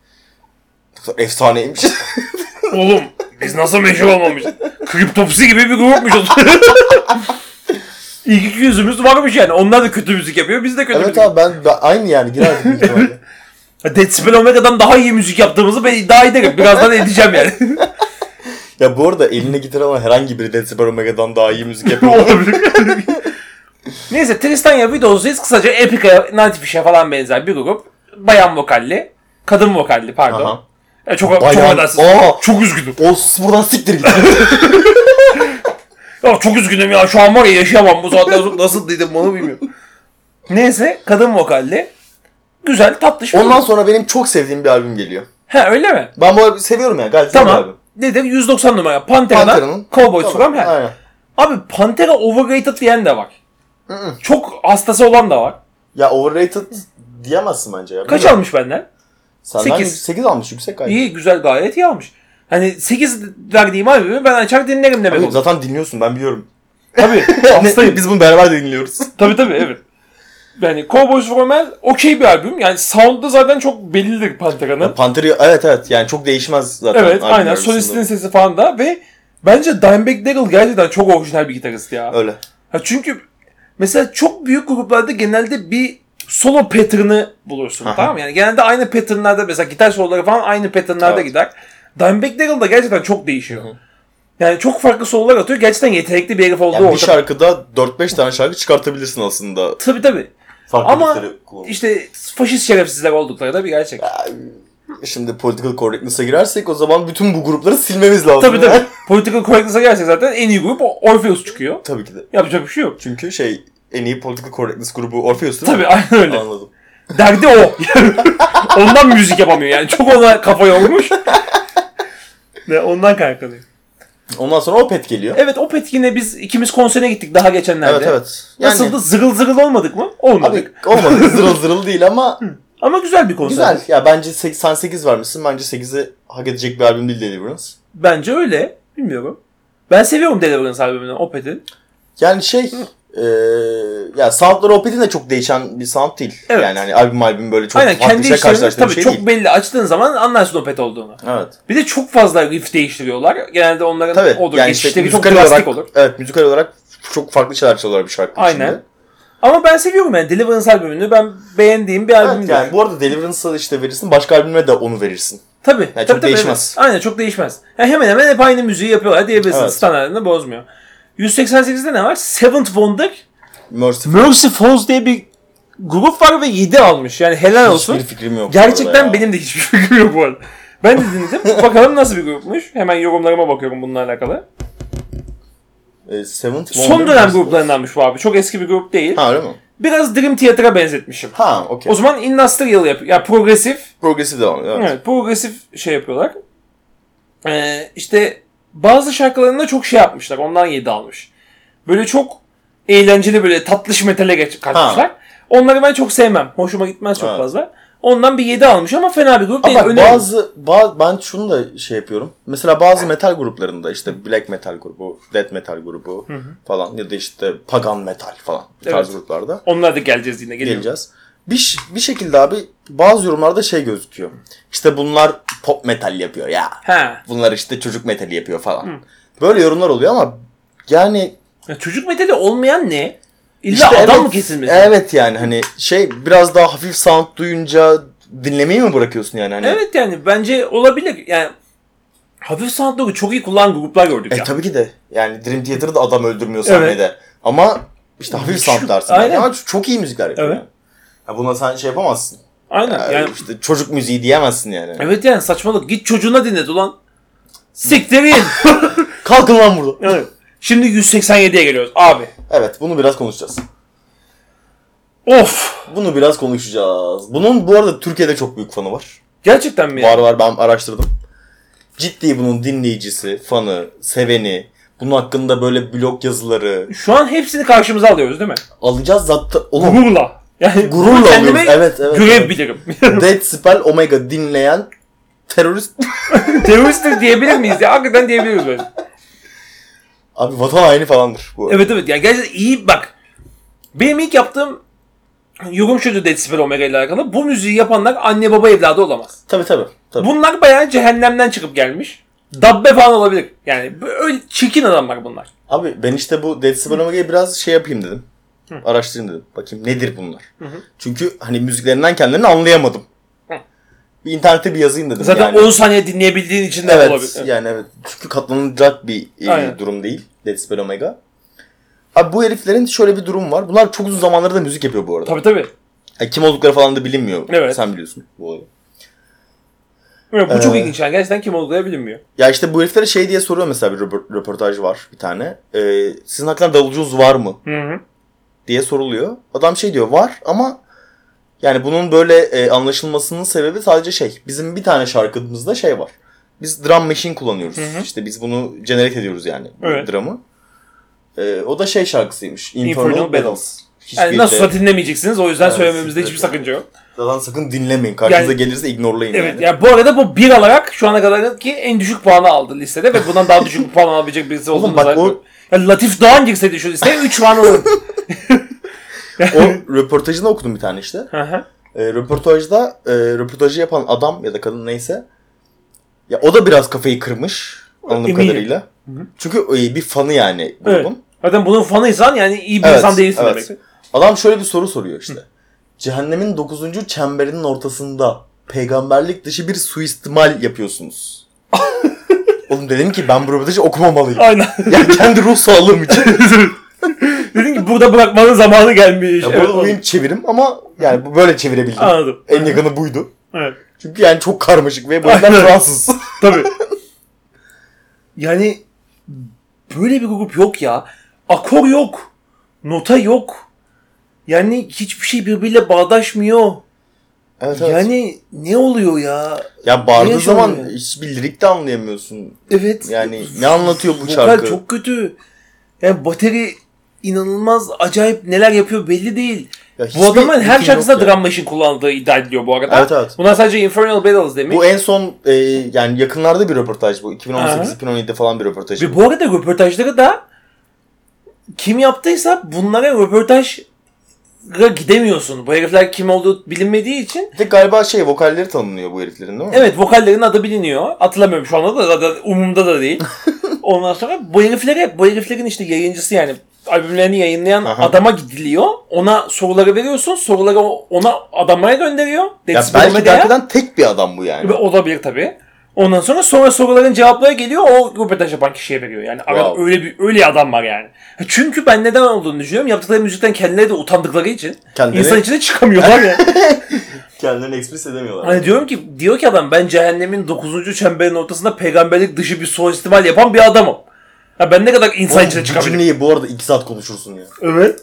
Efsaneymiş. <laughs> Oğlum biz nasıl meşhur olmamışız? Kriptopsi gibi bir grupmuşuz. <laughs> İlk iki yüzümüz varmış yani. Onlar da kötü müzik yapıyor. Biz de kötü evet müzik abi ben, ben aynı yani girerdik. Dead Spell Omega'dan daha iyi müzik yaptığımızı ben iddia ederim. Birazdan edeceğim yani. <laughs> Ya bu arada eline gitar alan herhangi biri Dead Super Omega'dan daha iyi müzik yapıyor. <laughs> Neyse Tristania Widows'uyuz. Kısaca Epic'a, Nightwish'e falan benzer bir grup. Bayan vokalli. Kadın vokalli pardon. Aha. Ya çok çok Bayan- affedersiniz. Aa! Çok üzgünüm. O buradan siktir git. <laughs> Ya çok üzgünüm ya. Şu an var ya yaşayamam. Bu saatten sonra nasıl dedim onu bilmiyorum. Neyse kadın vokalli. Güzel tatlış bir Ondan grup. sonra benim çok sevdiğim bir albüm geliyor. Ha öyle mi? Ben bu albümü seviyorum ya gayet güzel bir Tamam. albüm. Nedir? 190 numara. Pantera'dan Pantera'nın. Cowboys Tamam, Hell. Aynen. Abi Pantera overrated diyen de var. Hı hı. Çok hastası olan da var. Ya overrated diyemezsin bence ya. Kaç Bilmiyorum. almış benden? Senden Sekiz. 8 almış yüksek gayet. İyi, güzel, gayet iyi almış. Hani 8 verdiğim albümü ben açar dinlerim demek Abi olur. zaten dinliyorsun ben biliyorum. Tabii. <laughs> hastayım. Biz bunu beraber dinliyoruz. tabii tabii evet. Yani Cowboys from Hell okey bir albüm. Yani sound'da zaten çok bellidir Pantera'nın. Panteri evet evet yani çok değişmez zaten. Evet aynen. Solistin sesi falan da ve bence Dimebag Darrell gerçekten çok orijinal bir gitarist ya. Öyle. Ha çünkü mesela çok büyük gruplarda genelde bir solo pattern'ı bulursun Aha. tamam mı? Yani genelde aynı pattern'larda mesela gitar soloları falan aynı pattern'larda Evet. gider. Dimebag Darrell da gerçekten çok değişiyor. Yani çok farklı sololar atıyor. Gerçekten yetenekli bir herif olduğu Yani bir ortada. şarkıda 4-5 tane şarkı çıkartabilirsin aslında. Tabii tabii. Farklı Ama kullanıp. İşte faşist şerefsizler oldukları da bir gerçek. Şimdi political correctness'a girersek o zaman bütün bu grupları silmemiz lazım. Tabii tabii. <laughs> Political correctness'a gelsek zaten en iyi grup Orpheus çıkıyor. Tabii ki de. Yapacak bir şey yok. Çünkü şey en iyi political correctness grubu Orpheus değil mi? Tabii aynen öyle. Anladım. Derdi o. <laughs> ondan müzik yapamıyor yani. Çok ona kafa yormuş. <laughs> Ve ondan kaynaklanıyor. Ondan sonra Opet geliyor. Evet Opet yine biz ikimiz konserine gittik daha geçenlerde. Evet evet. Yani, Nasıldı? Zırıl zırıl olmadık mı? Olmadık. Abi olmadı <laughs> zırıl zırıl değil ama Ama güzel bir konser. güzel. Ya bence 88 vermişsin. Bence 8'i hak edecek bir albüm değil Deliverance. Bence öyle. Bilmiyorum. Ben seviyorum Deliverance albümünü Opet'in. Yani şey eee ya soundları Opet'in de çok değişen bir sound değil. Evet. Yani hani albüm albüm böyle çok Aynen farklı kendi şey karşılaştığın tabii şey çok değil. belli. Açtığın zaman anlarsın Opet olduğunu. Evet. Bir de çok fazla riff değiştiriyorlar. Genelde onların Tabii. odur. yani işte çok drastik olarak, olur. Evet müzikal olarak çok farklı şeyler çalıyorlar bir şarkı Aynen. içinde. Ama ben seviyorum yani Deliverance albümünü. Ben beğendiğim bir albüm. Evet, yani bu arada Deliverance'a işte verirsin. Başka albüme de onu verirsin. Tabii. Yani tabii, çok tabii, değişmez. evet. Aynen çok değişmez. Yani hemen hemen hep aynı müziği yapıyorlar diyebilirsin. Evet. Standartını bozmuyor. 188'de ne var? Seventh Wonder. Mercy Mercy Falls diye bir grup var ve 7 almış. Yani helal olsun. Hiçbir fikrim yok. Gerçekten benim de hiçbir <laughs> fikrim yok bu arada. Ben de dinledim. <laughs> Bakalım nasıl bir grupmuş. Hemen yorumlarıma bakıyorum bununla alakalı. E, Seventh Son dönem gruplarındanmış bu abi. Çok eski bir grup değil. Ha öyle mi? Biraz Dream Theater'a benzetmişim. Ha okey. O zaman industrial yapıyor. Ya progresif. Progresif devam ediyor. Evet. Evet. progresif şey yapıyorlar. Ee, işte bazı şarkılarında çok şey yapmışlar. Ondan 7 almış. Böyle çok eğlenceli böyle tatlış metale geç, kaçmışlar. Onları ben çok sevmem. Hoşuma gitmez çok Evet. fazla. Ondan bir 7 almış ama fena bir grup değil. Ama bak, bazı, ben şunu da şey yapıyorum. Mesela bazı metal gruplarında işte black metal grubu, death metal grubu falan ya da işte pagan metal falan bu tarz Evet. gruplarda Onlara da geleceğiz yine. Geliyorum. geleceğiz. Bir, bir şekilde abi bazı yorumlarda şey gözüküyor. İşte bunlar pop metal yapıyor ya. Ha. Bunlar işte çocuk metali yapıyor falan. Böyle yorumlar oluyor ama yani Ya çocuk metali olmayan ne? İlla işte adam evet, mı kesilmesi? Evet yani hani şey biraz daha hafif sound duyunca dinlemeyi mi bırakıyorsun yani hani? Evet yani bence olabilir. Yani hafif soundları çok iyi kullanan gruplar gördük E ya. tabii ki de. Yani Dream Theater'da adam öldürmüyor Evet. sahnede. Ama işte hafif sound dersin. aynen. Ama çok iyi müzikler yapıyor. Evet. yani. Ya buna sen şey yapamazsın. Aynen. Yani Yani, işte çocuk müziği diyemezsin yani. evet yani saçmalık. Git çocuğuna dinlet ulan. Siktir in. <laughs> Kalkın lan burada. evet. Şimdi 187'ye geliyoruz abi. Evet bunu biraz konuşacağız. Of. Bunu biraz konuşacağız. Bunun bu arada Türkiye'de çok büyük fanı var. Gerçekten mi? Var var ben araştırdım. Ciddi bunun dinleyicisi, fanı, seveni, bunun hakkında böyle blog yazıları Şu an hepsini karşımıza alıyoruz değil mi? alacağız zaten. Oğlum Gururla. Yani gururla kendime alıyoruz. Evet evet. görev evet. bilirim. <laughs> Dead Spell Omega dinleyen terörist <laughs> Teröristtir diyebilir miyiz ya? Hakikaten diyebiliriz böyle. Abi vatan haini falandır bu. Evet evet yani gerçekten iyi bak. Benim ilk yaptığım yorum şuydu Dead Spell Omega ile alakalı. Bu müziği yapanlar anne baba evladı olamaz. Tabii tabii. tabii. Bunlar bayağı cehennemden çıkıp gelmiş. Dabbe falan olabilir. Yani böyle çirkin adamlar bunlar. Abi ben işte bu Dead Spell Omega'yı biraz şey yapayım dedim. Araştırayım dedim. Bakayım nedir bunlar. Çünkü hani müziklerinden kendilerini anlayamadım. Hı. Bir internette bir yazayım dedim. Zaten yani. 10 saniye dinleyebildiğin için de Evet, olabilir. Evet. yani evet. Çünkü katlanılacak bir e, Aynen. durum değil Dead Spell Omega. Abi bu heriflerin şöyle bir durum var. Bunlar çok uzun zamanlarda da müzik yapıyor bu arada. Tabii tabii. Yani kim oldukları falan da bilinmiyor. Evet. Sen biliyorsun bu olayı. Evet, bu çok Ee, ilginç. Yani gerçekten kim olduğu bilinmiyor. Ya işte bu heriflere şey diye soruyor mesela bir röpo- röportaj var bir tane. Ee, sizin hakkında davulcunuz var mı? Hı hı. Diye soruluyor. Adam şey diyor var ama yani bunun böyle e, anlaşılmasının sebebi sadece şey. Bizim bir tane şarkımızda şey var. Biz drum machine kullanıyoruz. Hı hı. İşte biz bunu generate ediyoruz yani. Evet. Drum'ı. E, o da şey şarkısıymış. Infernal, Infernal Battles. Hiçbir Yani nasıl de- dinlemeyeceksiniz. O yüzden Evet, söylememizde hiçbir sakınca yok. Zaten sakın dinlemeyin. Karşınıza Yani- gelirse ignorelayın Evet yani. yani bu arada bu bir alarak şu ana kadar ki en düşük puanı aldı listede ve bundan daha düşük bir puan alabilecek birisi Oğlum olduğunu bak zannetmiyorum. o- Yani Latif Doğan girseydi şu listeye 3 puan alırdı. <laughs> O röportajını okudum bir tane işte. Hı hı. E, röportajda e, röportajı yapan adam ya da kadın neyse ya o da biraz kafayı kırmış anladığım Eminim. kadarıyla. Çünkü e, bir fanı yani Evet. grubun. Zaten bunun fanıysan yani iyi bir Evet, insan değilsin evet. demek. Adam şöyle bir soru soruyor işte. Cehennemin 9. çemberinin ortasında peygamberlik dışı bir suistimal yapıyorsunuz. <laughs> Oğlum dedim ki ben bu röportajı okumamalıyım. Aynen. <laughs> ya kendi ruh sağlığım için. <laughs> Dedin ki burada bırakmanın zamanı gelmiş. ya Evet, burada bu benim çevirim ama yani böyle çevirebildim. Anladım. En yakını buydu. Evet. Çünkü yani çok karmaşık ve bu yüzden. Fransız. Tabii. yani böyle bir grup yok ya. Akor yok. Nota yok. Yani hiçbir şey birbiriyle bağdaşmıyor. Evet evet. Yani ne oluyor ya? ya bağırdığı zaman hiçbir lirik de anlayamıyorsun. Evet. Yani ne anlatıyor bu Vokal şarkı? çok kötü. Yani bateri inanılmaz acayip neler yapıyor belli değil. Ya Bu adamın her şarkısında drum machine kullandığı iddia ediliyor bu arada. Evet evet. Bunlar sadece Infernal Battles demiş. Bu en son e, yani yakınlarda bir röportaj bu. Aha. 2018-2017'de falan bir röportaj. Ve bu arada röportajları da kim yaptıysa bunlara röportaja gidemiyorsun. Bu herifler kim olduğu bilinmediği için. Bir de galiba şey vokalleri tanınıyor bu heriflerin değil mi? Evet vokallerin adı biliniyor. Hatırlamıyorum şu anda da zaten umumda da değil. <laughs> Ondan sonra bu heriflere, bu heriflerin işte yayıncısı yani albümlerini yayınlayan Aha. adama gidiliyor. Ona soruları veriyorsun. Soruları ona adamaya gönderiyor. Ya belki de hakikaten tek bir adam bu yani. Olabilir tabii. Ondan sonra sonra soruların cevapları geliyor o röportaj yapan kişiye veriyor. Yani arada Wow. öyle bir öyle adam var yani. Çünkü ben neden olduğunu düşünüyorum. Yaptıkları müzikten kendileri de utandıkları için Kendileri- insan içine çıkamıyorlar ya. <laughs> Kendilerini ekspres edemiyorlar. hani diyorum ki diyor ki adam ben cehennemin 9. çemberin ortasında peygamberlik dışı bir suistimal yapan bir adamım. Ha ben ne kadar insan Oğlum, içine çıkabilirim? cümleyi bu arada iki saat konuşursun ya. Evet.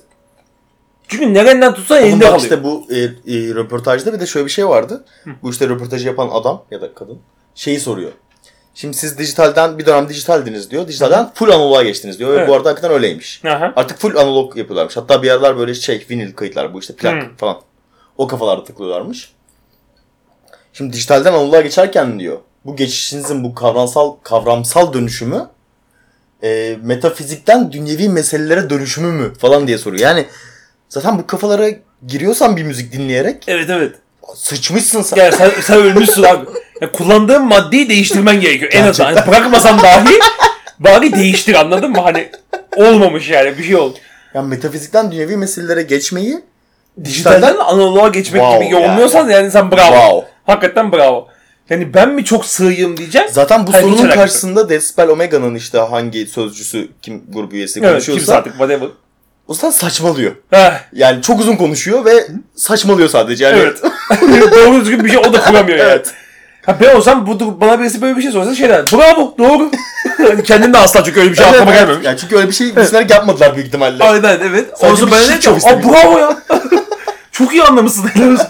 Çünkü nereden tutsa Oğlum elinde kalıyor. işte bu e, e, röportajda bir de şöyle bir şey vardı. Bu işte röportajı yapan adam ya da kadın şeyi soruyor. Şimdi siz dijitalden bir dönem dijitaldiniz diyor. Dijitalden full analoğa geçtiniz diyor. Ve Evet. bu arada hakikaten öyleymiş. Aha. Artık full analog yapıyorlarmış. Hatta bir yerler böyle şey vinil kayıtlar bu işte plak Hmm. falan. O kafalarda tıklıyorlarmış. Şimdi dijitalden analoğa geçerken diyor. Bu geçişinizin bu kavramsal kavramsal dönüşümü e, metafizikten dünyevi meselelere dönüşümü mü falan diye soruyor. Yani zaten bu kafalara giriyorsan bir müzik dinleyerek Evet evet. Sıçmışsın sen. Yani sen, sen ölmüşsün abi. Ya kullandığın maddeyi değiştirmen gerekiyor. En azından. Hani bırakmasan dahi bari değiştir anladın mı? Hani olmamış yani bir şey oldu. Yani metafizikten dünyevi meselelere geçmeyi Dijitalden analoğa geçmek Wow gibi yorumluyorsan yani. sen bravo. wow. Hakikaten bravo. Yani ben mi çok sığıyım diyeceğim. Zaten bu Hayır, sorunun karşısında Decibel Omega'nın işte hangi sözcüsü kim grup üyesi Evet konuşuyorsa kimse artık whatever. Zaman saçmalıyor. Heh, Yani çok uzun konuşuyor ve saçmalıyor sadece. Yani evet. <laughs> doğru düzgün bir şey o da kuramıyor yani. Evet. Ha ben olsam bu, bana birisi böyle bir şey sorsa şey der. Bravo doğru. <laughs> hani kendim de asla çünkü öyle bir şey Evet, aklıma evet. gelmemiş. Yani çünkü öyle bir şey düşünerek yapmadılar büyük ihtimalle. Aynen evet. Sadece Olsun bir ben shit de show Aa istemiş. bravo ya. <laughs> Çok iyi anlamışsın. helal olsun.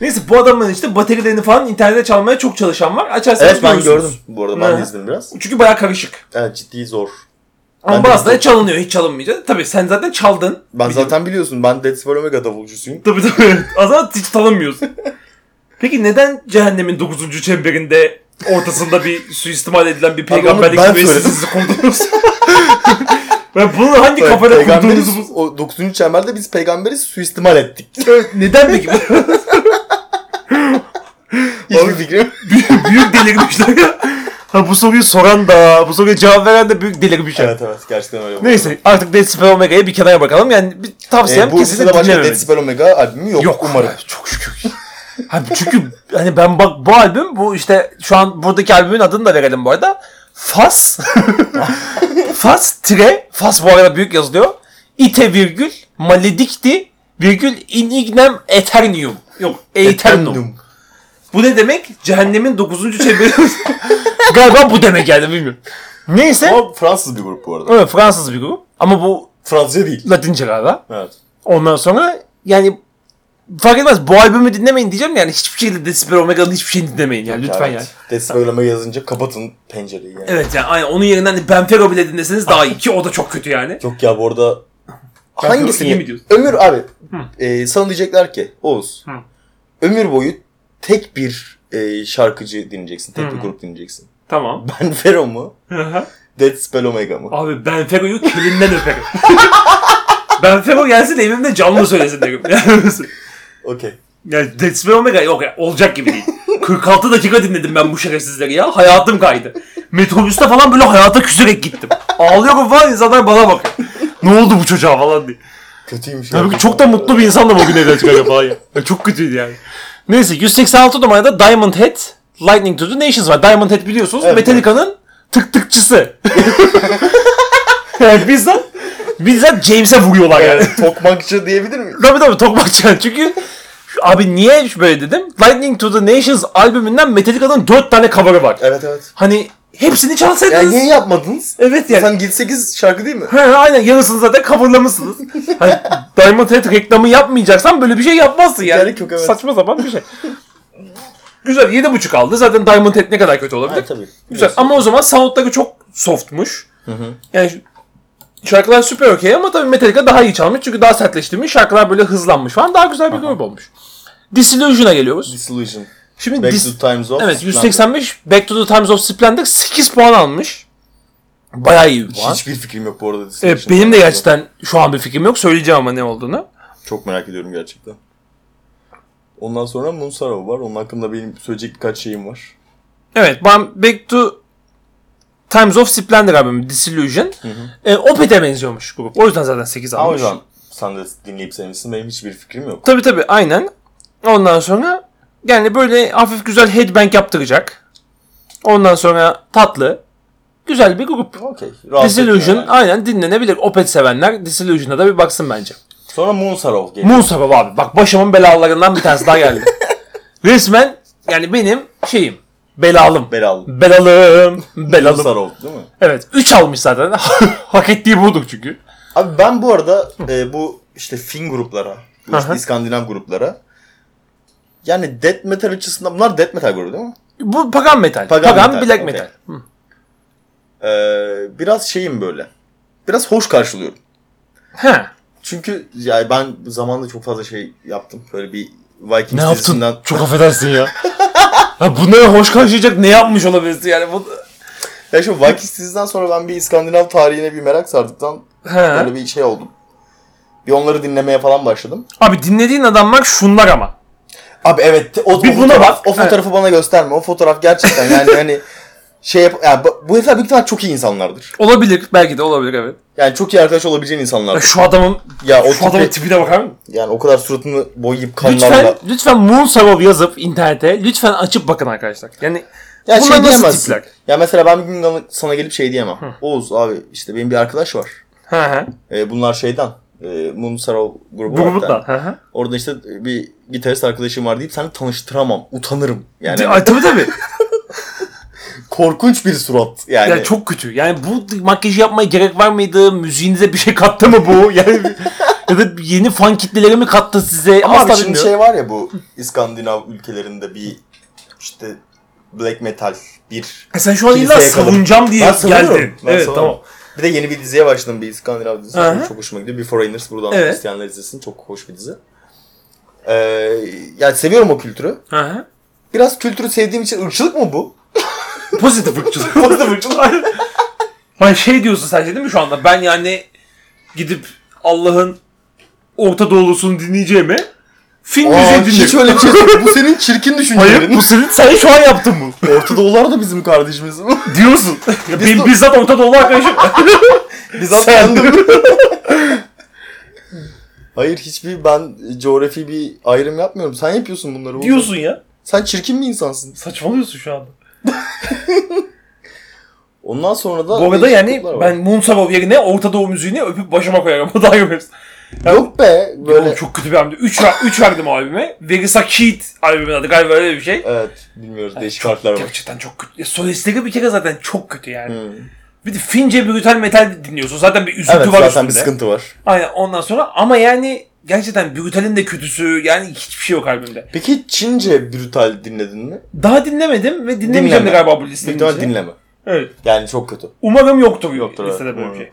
Neyse bu adamın işte baterilerini falan internette çalmaya çok çalışan var. Açarsanız Evet ben görürsünüz. gördüm. Bu arada ben Hı. de izledim biraz. Çünkü bayağı karışık. Evet ciddi zor. Ama bazıları çalınıyor. Hiç çalınmayacak. Tabii sen zaten çaldın. Ben Biliyorum. zaten biliyorsun ben Decibel Omega davulcusuyum. Tabii tabii. O zaman hiç tanınmıyorsun. <laughs> Peki neden cehennemin 9. çemberinde ortasında bir suistimal edilen bir peygamberlik ben üyesi söyledim. sizi kurdunuz? <laughs> ben bunu hangi kafada Peygamberi, kurduğunuzu... o 9. çemberde biz peygamberi suistimal ettik. <laughs> Neden peki? Hiçbir fikrim büyük, büyük delirmişler ya. Ha bu soruyu soran da, bu soruya cevap veren de büyük delirmiş. Evet evet gerçekten öyle. bu Neyse artık Dead Space Omega'yı bir kenara bakalım. Yani bir tavsiyem Ee, bu kesinlikle sırada başka dinlememeniz. Decibel Omega albümü yok, Yok umarım. Çok şükür. ha, çünkü hani ben bak bu albüm bu işte şu an buradaki albümün adını da verelim bu arada. Fas. <laughs> Fas tire. Fas bu arada büyük yazılıyor. Ite virgül maledicti virgül inignem eternium. Yok eternum. Bu ne demek? Cehennemin 9. çemberi. <laughs> Galiba bu demek yani bilmiyorum. Neyse. Ama Fransız bir grup bu arada. Evet Fransız bir grup. Ama bu Fransızca değil. Latince galiba. Evet. Ondan sonra yani fark etmez bu albümü dinlemeyin diyeceğim yani hiçbir şekilde Decibel Omega'nın hiçbir şeyini dinlemeyin yani lütfen evet. yani. Decibel Omega yazınca kapatın pencereyi yani. Evet yani aynen onun yerinden de Benfero bile dinleseniz daha iyi ki o da çok kötü yani. Yok ya bu arada hangisini? Ömür abi. E, sana diyecekler ki Oğuz. Hı. Ömür boyu tek bir e, şarkıcı dinleyeceksin. Tek Hı bir grup dinleyeceksin. tamam. <laughs> Ben Fero mu? Dead Spell Omega mı? Abi Benfero'yu kelinden öperim. <laughs> Benfero gelsin evimde canlı söylesin derim. <laughs> Okey. yani Decibel Omega yok ya olacak gibi değil. 46 dakika dinledim ben bu şerefsizleri ya. Hayatım kaydı. Metrobüste falan böyle hayata küserek gittim. Ağlıyorum falan insanlar bana bakıyor. ne oldu bu çocuğa falan diye. Kötüymüş. Tabii ki gerçekten. çok da mutlu bir insanla bugün evden çıkacak falan ya. ya. Çok kötüydü yani. Neyse 186 numarada Diamond Head Lightning to the Nations var. Diamond Head biliyorsunuz Evet, Metallica'nın tık tıkçısı. <laughs> yani bizzat, bizzat James'e vuruyorlar yani. Yani tokmakçı diyebilir miyiz? tabii tabii tokmakçı. <laughs> Çünkü abi niye böyle dedim? Lightning to the Nations albümünden Metallica'nın 4 tane cover'ı var. Evet evet. Hani hepsini çalsaydınız. Yani niye yapmadınız? Evet yani. Sen 7-8 şarkı değil mi? He, aynen yarısını zaten coverlamışsınız. <laughs> hani Diamond Head reklamı yapmayacaksan böyle bir şey yapmazsın yani. Gerek yok, evet. Saçma sapan bir şey. Güzel 7.5 aldı. Zaten Diamond Head ne kadar kötü olabilir. Ha, tabii. Güzel ama o zaman soundları çok softmuş. Yani şarkılar süper okey ama tabii Metallica daha iyi çalmış çünkü daha sertleştirmiş. Şarkılar böyle hızlanmış falan daha güzel bir grup olmuş. Disillusion'a geliyoruz. Disillusion. Şimdi Back Dis- to Times of. evet Splendor. 185 Back to the Times of Splendor 8 puan almış. Bayağı iyi bir puan. Hiçbir fikrim yok bu arada Evet, benim de gerçekten şu an bir fikrim yok. Söyleyeceğim ama ne olduğunu. Çok merak ediyorum gerçekten. Ondan sonra Moon Sorrow var. Onun hakkında benim söyleyecek birkaç şeyim var. Evet ben Back to Times of Splendor albümü Disillusion. E, Opeth'e benziyormuş grup. O yüzden zaten 8 Ama o almış. yüzden sen de dinleyip sevmişsin. Benim hiçbir fikrim yok. Tabii tabii aynen. Ondan sonra yani böyle hafif güzel headbang yaptıracak. Ondan sonra tatlı. Güzel bir grup. Okey. Disillusion etmiyor yani. aynen dinlenebilir. Opeth sevenler Disillusion'a da bir baksın bence. Sonra Moon Sorrow geliyor. Moonsabah abi. Bak başımın belalarından bir tanesi daha geldi. <laughs> Resmen yani benim şeyim. Belalım. Belalı. Belalım. Belalım. Sorrow değil mi? Evet. 3 almış zaten. <laughs> Hak ettiği budur çünkü. Abi ben bu arada e, bu işte Fin gruplara, bu işte Aha. İskandinav gruplara yani death metal açısından bunlar death metal grubu değil mi? Bu pagan metal. Pagan Pagan, metal, black metal. Hı. Ee, biraz şeyim böyle. Biraz hoş karşılıyorum. He. Çünkü yani ben zamanında çok fazla şey yaptım. Böyle bir Vikings Ne yaptın? dizisinden Çok affedersin ya. <laughs> ha, bunları hoş karşılayacak ne yapmış olabilirsin yani? Bu... Ya şu Vikings dizisinden sonra ben bir İskandinav tarihine bir merak sardıktan He. böyle bir şey oldum. Bir onları dinlemeye falan başladım. Abi dinlediğin adamlar şunlar ama. Abi evet o, Bir o buna fotoğraf- bak. O fotoğrafı bana gösterme. O fotoğraf gerçekten yani <laughs> hani şey yap yani bu, herifler büyük ihtimalle çok iyi insanlardır. Olabilir. Belki de olabilir evet. Yani çok iyi arkadaş olabileceğin Ya insanlardır. şu adamın Ya o şu adamın tipi, tipine bakar mısın? yani o kadar suratını boyayıp kanlarla. Lütfen, lütfen Moonsarov yazıp internete lütfen açıp bakın arkadaşlar. Yani Ya bunlar şey nasıl diyemezsin. tipler? Ya mesela ben bir gün sana gelip şey diyemem. Oğuz abi işte benim bir arkadaş var. Hı hı. E, bunlar şeyden. E, Moon Sorrow grubu var. Hı hı. Orada işte bir gitarist arkadaşım var deyip seni tanıştıramam. Utanırım. Yani Ay tabii tabii. <laughs> korkunç bir surat. Yani, Yani çok kötü. Yani bu makyajı yapmaya gerek var mıydı? Müziğinize bir şey kattı mı bu? <laughs> Yani ya da yeni fan kitleleri mi kattı size? Ama Asla şimdi şey var ya bu İskandinav ülkelerinde bir işte black metal bir E sen şu an illa savunacağım diye Ben geldin. Ben evet tamam. Bir de yeni bir diziye başladım bir İskandinav dizisi. Hı. Çok hoşuma gidiyor. Bir Foreigners buradan Evet. isteyenler izlesin. Çok hoş bir dizi. Ee, yani seviyorum o kültürü. Hı. Biraz kültürü sevdiğim için ırkçılık mı bu? <laughs> Pozitif ırkçılık. <laughs> Pozitif ırkçılık. Hani şey diyorsun sence değil mi şu anda? Ben yani gidip Allah'ın Orta Doğu'lusunu dinleyeceğime film Aa, müziği hiç dinlerim. öyle bir şey. <laughs> Bu senin çirkin düşüncelerin. Hayır bu senin sen şu an yaptın bu. <laughs> Orta Doğular da bizim kardeşimiz. <laughs> Diyorsun. Ya Biz benim de- bizzat Orta Doğulu arkadaşım. Bizzat Sen. kendim. Hayır hiçbir ben coğrafi bir ayrım yapmıyorum. Sen yapıyorsun bunları. oğlum. diyorsun ya. Sen çirkin bir insansın. Saçmalıyorsun şu anda. Ondan sonra da Bu arada yani var. ben Moonsarov yerine Orta Doğu müziğini öpüp başıma koyarım. Daha yok. Yok be böyle Böyle... Çok kötü bir albümdü. 3 3 verdim o albüme. Verisa Keat albümün adı galiba öyle bir şey. Evet bilmiyoruz değişik harfler var. Gerçekten çok kötü. Ya, solistleri bir kere zaten çok kötü yani. Hmm. Bir de Fince brutal metal dinliyorsun. Zaten bir üzüntü Evet var zaten bir üstünde. sıkıntı var. Aynen ondan sonra ama yani gerçekten brutalin de kötüsü yani hiçbir şey yok albümde. Peki Çince brutal dinledin mi? Daha dinlemedim ve dinlemeyeceğim Dinleme. de galiba bu Büyük listenin içine. dinleme. Evet. Yani çok kötü. Umarım yoktur. Yoktur, Listede evet. böyle bir şey.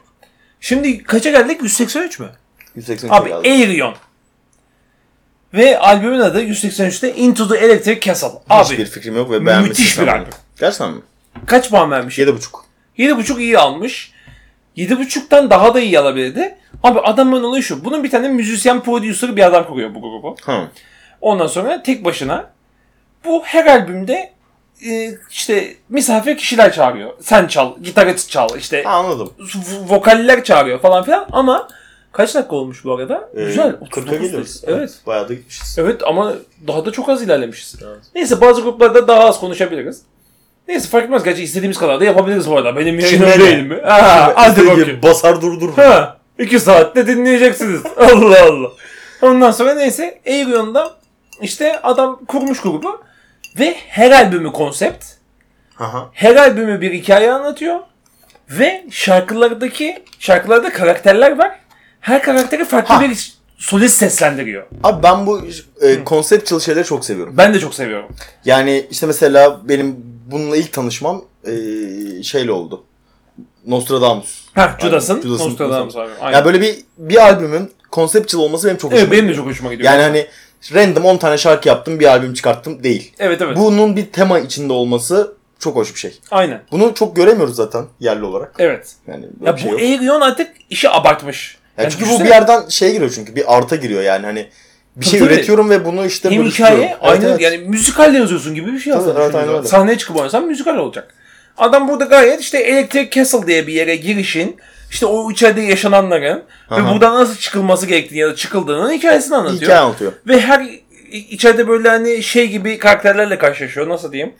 Şimdi kaça geldik? 183 mü? 183 Abi geldi. Aerion. Ve albümün adı 183'te Into the Electric Castle. Abi Hiçbir fikrim yok ve beğenmişsin müthiş bir albüm. Gerçekten mi? kaç puan vermiş? 7.5. 7.5 iyi almış. 7.5'tan daha da iyi alabilirdi. Abi adamın olayı şu. Bunun bir tane müzisyen producer bir adam kuruyor bu grubu. Ha. Ondan sonra tek başına bu her albümde e, işte misafir kişiler çağırıyor. Sen çal, gitarı çal, işte anladım. vokaller çağırıyor falan filan ama kaç dakika olmuş bu arada? Ee, Güzel. 40'a 39 geliyoruz. Evet. Bayağı da gitmişiz. Evet ama daha da çok az ilerlemişiz. Evet. Neyse bazı gruplarda daha az konuşabiliriz. Neyse fark etmez. Gerçi istediğimiz kadar da yapabiliriz bu arada. Benim yayınım değil mi? Ha, hadi bakayım. Basar durdur. Ha, iki saatte dinleyeceksiniz. <laughs> Allah Allah. Ondan sonra neyse Aerion'da işte adam kurmuş grubu ve her albümü konsept. Aha. Her albümü bir hikaye anlatıyor. Ve şarkılardaki şarkılarda karakterler var. Her karakteri farklı Ha. bir solist seslendiriyor. Abi ben bu e, conceptual şeyleri çok seviyorum. Ben de çok seviyorum. Yani işte mesela benim bununla ilk tanışmam e, şeyle oldu. Nostradamus. Ha Judas'ın Judas'ın Nostradamus abi. Aynen. Yani böyle bir bir albümün conceptual olması benim çok hoşuma evet benim de çok hoşuma gidiyor. Yani hani random 10 tane şarkı yaptım bir albüm çıkarttım değil. evet evet. Bunun bir tema içinde olması çok hoş bir şey. Aynen. Bunu çok göremiyoruz zaten yerli olarak. Evet. Yani Ya şey bu yok. Ayrion artık işi abartmış. Ya Yani çünkü bu bir yerden şeye giriyor çünkü bir arta giriyor yani hani bir şey Tabii, üretiyorum ve bunu işte hem hikaye Evet, aynı evet. yani müzikalle yazıyorsun gibi bir şey Tabii, aslında. evet, aynen öyle. Sahneye çıkıp oynasan müzikal olacak. Adam burada gayet işte Electric Castle diye bir yere girişin, işte o içeride yaşananların ve Aha. buradan nasıl çıkılması gerektiğini ya da çıkıldığının hikayesini anlatıyor. hikaye anlatıyor. Ve her içeride böyle hani şey gibi karakterlerle karşılaşıyor. Nasıl diyeyim?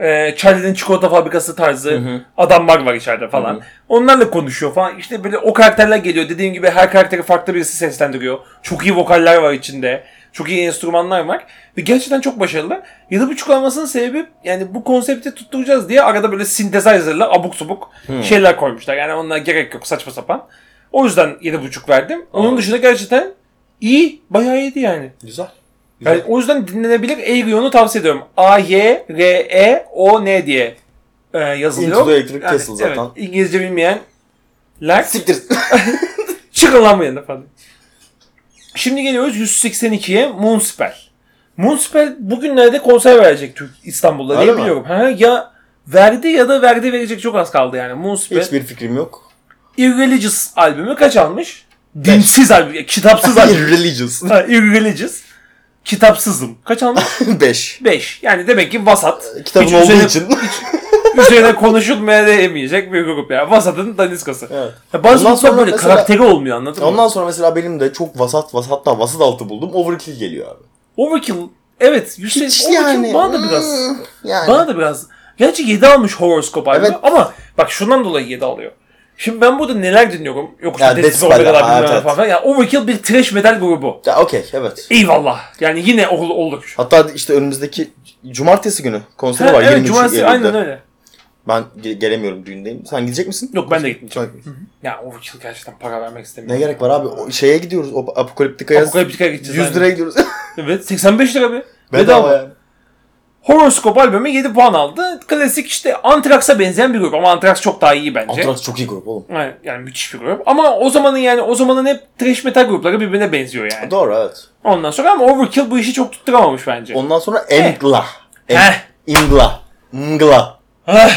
Ee, Charlie'nin çikolata fabrikası tarzı hı. adamlar var içeride falan. Hı hı. Onlarla konuşuyor falan. İşte böyle o karakterler geliyor. Dediğim gibi her karakteri farklı birisi seslendiriyor. Çok iyi vokaller var içinde. Çok iyi enstrümanlar var. Ve gerçekten çok başarılı. Yedi buçuk almasının sebebi yani bu konsepti tutturacağız diye arada böyle synthesizer'la abuk subuk şeyler koymuşlar. Yani onlara gerek yok saçma sapan. O yüzden yedi buçuk verdim. Onun Aa. dışında gerçekten iyi. Bayağı iyiydi yani. Güzel. Güzel. Yani o yüzden dinlenebilir Aeon'u tavsiye ediyorum. A-Y-R-E-O-N diye e, yazılıyor. Into the Electric Yani, Castle zaten. Evet, İngilizce bilmeyenler Siktir. <laughs> çıkın lan bu yana falan. Şimdi geliyoruz 182'ye Moonspell. Moonspell bugünlerde konser verecek Türk İstanbul'da diye mi? biliyorum. Ha, ya verdi ya da verdi verecek çok az kaldı yani. Moonspell Hiçbir fikrim yok. Irreligious albümü kaç almış? Dinsiz albüm, kitapsız <laughs> albüm. Irreligious. ha, Irreligious. Kitapsızım. Kaç almış? 5. 5. Yani demek ki vasat. Kitabın Hiç olduğu üzerine, için. <laughs> üzerine konuşulmaya değmeyecek bir grup ya. Vasatın daniskası. evet. Ya bazı Ondan sonra böyle mesela- karakteri olmuyor anladın mı? Ondan sonra mesela benim de çok vasat vasat hatta vasat altı buldum. Overkill geliyor abi. Overkill evet. Yüksek, Hiç Overkill yani. bana da biraz. hmm, Yani. Bana da biraz. Gerçi 7 almış Horoscope albümü Evet. ama bak şundan dolayı 7 alıyor. Şimdi ben burada neler dinliyorum? Yok işte Ya, Death Spell, kadar evet, ne falan. Yani Overkill bir trash metal grubu. Ya okey evet. Eyvallah. Yani yine ol, olur. Hatta işte önümüzdeki cumartesi günü konseri Ha, var. evet 23 cumartesi aynen öyle. Ben ge- gelemiyorum düğündeyim. Sen gidecek misin? Yok ben de gitmeyeceğim. Sen- Ya Overkill gerçekten para vermek Ne istemiyorum. gerek var abi? O şeye gidiyoruz. O Apokaliptika'ya Apokaliptika'ya gideceğiz. 100 aynen. liraya gidiyoruz. Evet 85 lira be. Bedava yani. Horoscope albümü 7 puan aldı. Klasik işte Anthrax'a benzeyen bir grup ama Anthrax çok daha iyi bence. Anthrax çok iyi grup oğlum. Yani, yani müthiş bir grup. Ama o zamanın yani o zamanın hep trash metal grupları birbirine benziyor yani. Doğru evet. Ondan sonra ama Overkill bu işi çok tutturamamış bence. Ondan sonra Engla. Heh. Ingla. Mgla. Ah,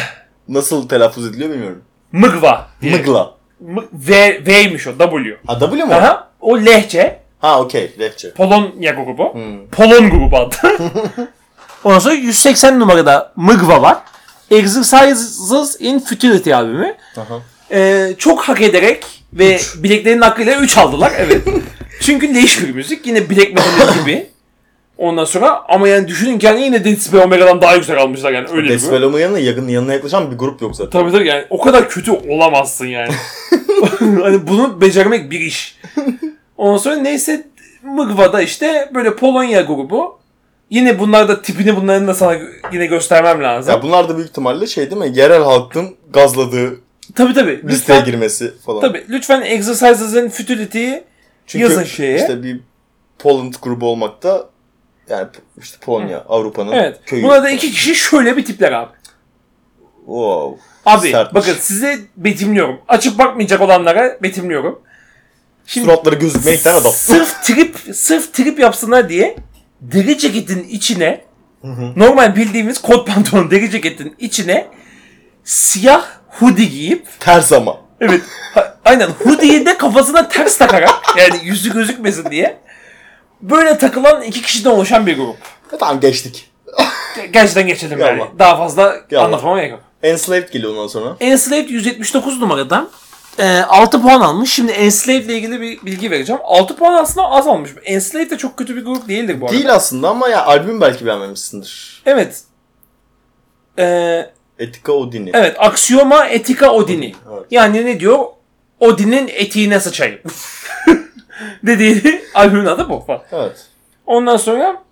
Nasıl telaffuz ediliyor bilmiyorum. Mıgva. diye. Mgla. M- V, V'ymiş o W. Ha W mu? Aha, o lehçe. Ha okey. Lehçe. Polonya grubu. Hmm. Polon grubu adı. <laughs> Ondan sonra 180 numarada Mıgva var. Exercises in Futility albümü. Aha. Ee, çok hak ederek ve bileklerinin hakkıyla 3 aldılar. Evet. <laughs> Çünkü leş bir müzik. Yine bilek metali gibi. Ondan sonra ama yani düşünün ki yani yine Spell Omega'dan daha yüksek almışlar yani öyle bir. Desvelom'un yanına yakın yanına yaklaşan bir grup yok zaten. Tabii tabii yani o kadar kötü olamazsın yani. <laughs> <laughs> hani bunu becermek bir iş. Ondan sonra neyse Mıgva'da işte böyle Polonya grubu. Yine bunlar da tipini bunların da sana yine göstermem lazım. Ya bunlar da büyük ihtimalle şey değil mi? Yerel halkın gazladığı tabii tabii. listeye Lütfen, girmesi falan. tabii, lütfen Exercises'ın Futility'yi Çünkü yazın şeye. işte bir Poland grubu olmakta yani işte Polonya, Avrupa'nın evet. köyü. Buna da iki kişi şöyle bir tipler abi. Wow. Abi Sertmiş. bakın size betimliyorum. Açıp bakmayacak olanlara betimliyorum. Şimdi Suratları tane adam. sırf trip sırf trip yapsınlar diye deri ceketin içine normal bildiğimiz kot pantolon deri ceketin içine siyah hoodie giyip Ters ama. evet ha- aynen hoodie'yi de kafasına ters takarak yani yüzü gözükmesin diye böyle takılan iki kişiden oluşan bir grup. E, tamam geçtik. Ger- Gerçekten geçelim yani. Yallah. Daha fazla Yallah. anlatmama gerek yok. Enslaved geliyor ondan sonra. Enslaved 179 numaradan e, 6 puan almış. Şimdi Enslaved ile ilgili bir bilgi vereceğim. 6 puan aslında az almış. Enslaved de çok kötü bir grup değildir bu arada. Değil aslında ama ya albüm belki beğenmemişsindir. Evet. E, Etika Odin'i. evet. Axioma Etika Odini. Evet. Yani ne diyor? Odin'in etiğine sıçayım. <laughs> Dediği albümün adı bu falan. Evet. Ondan sonra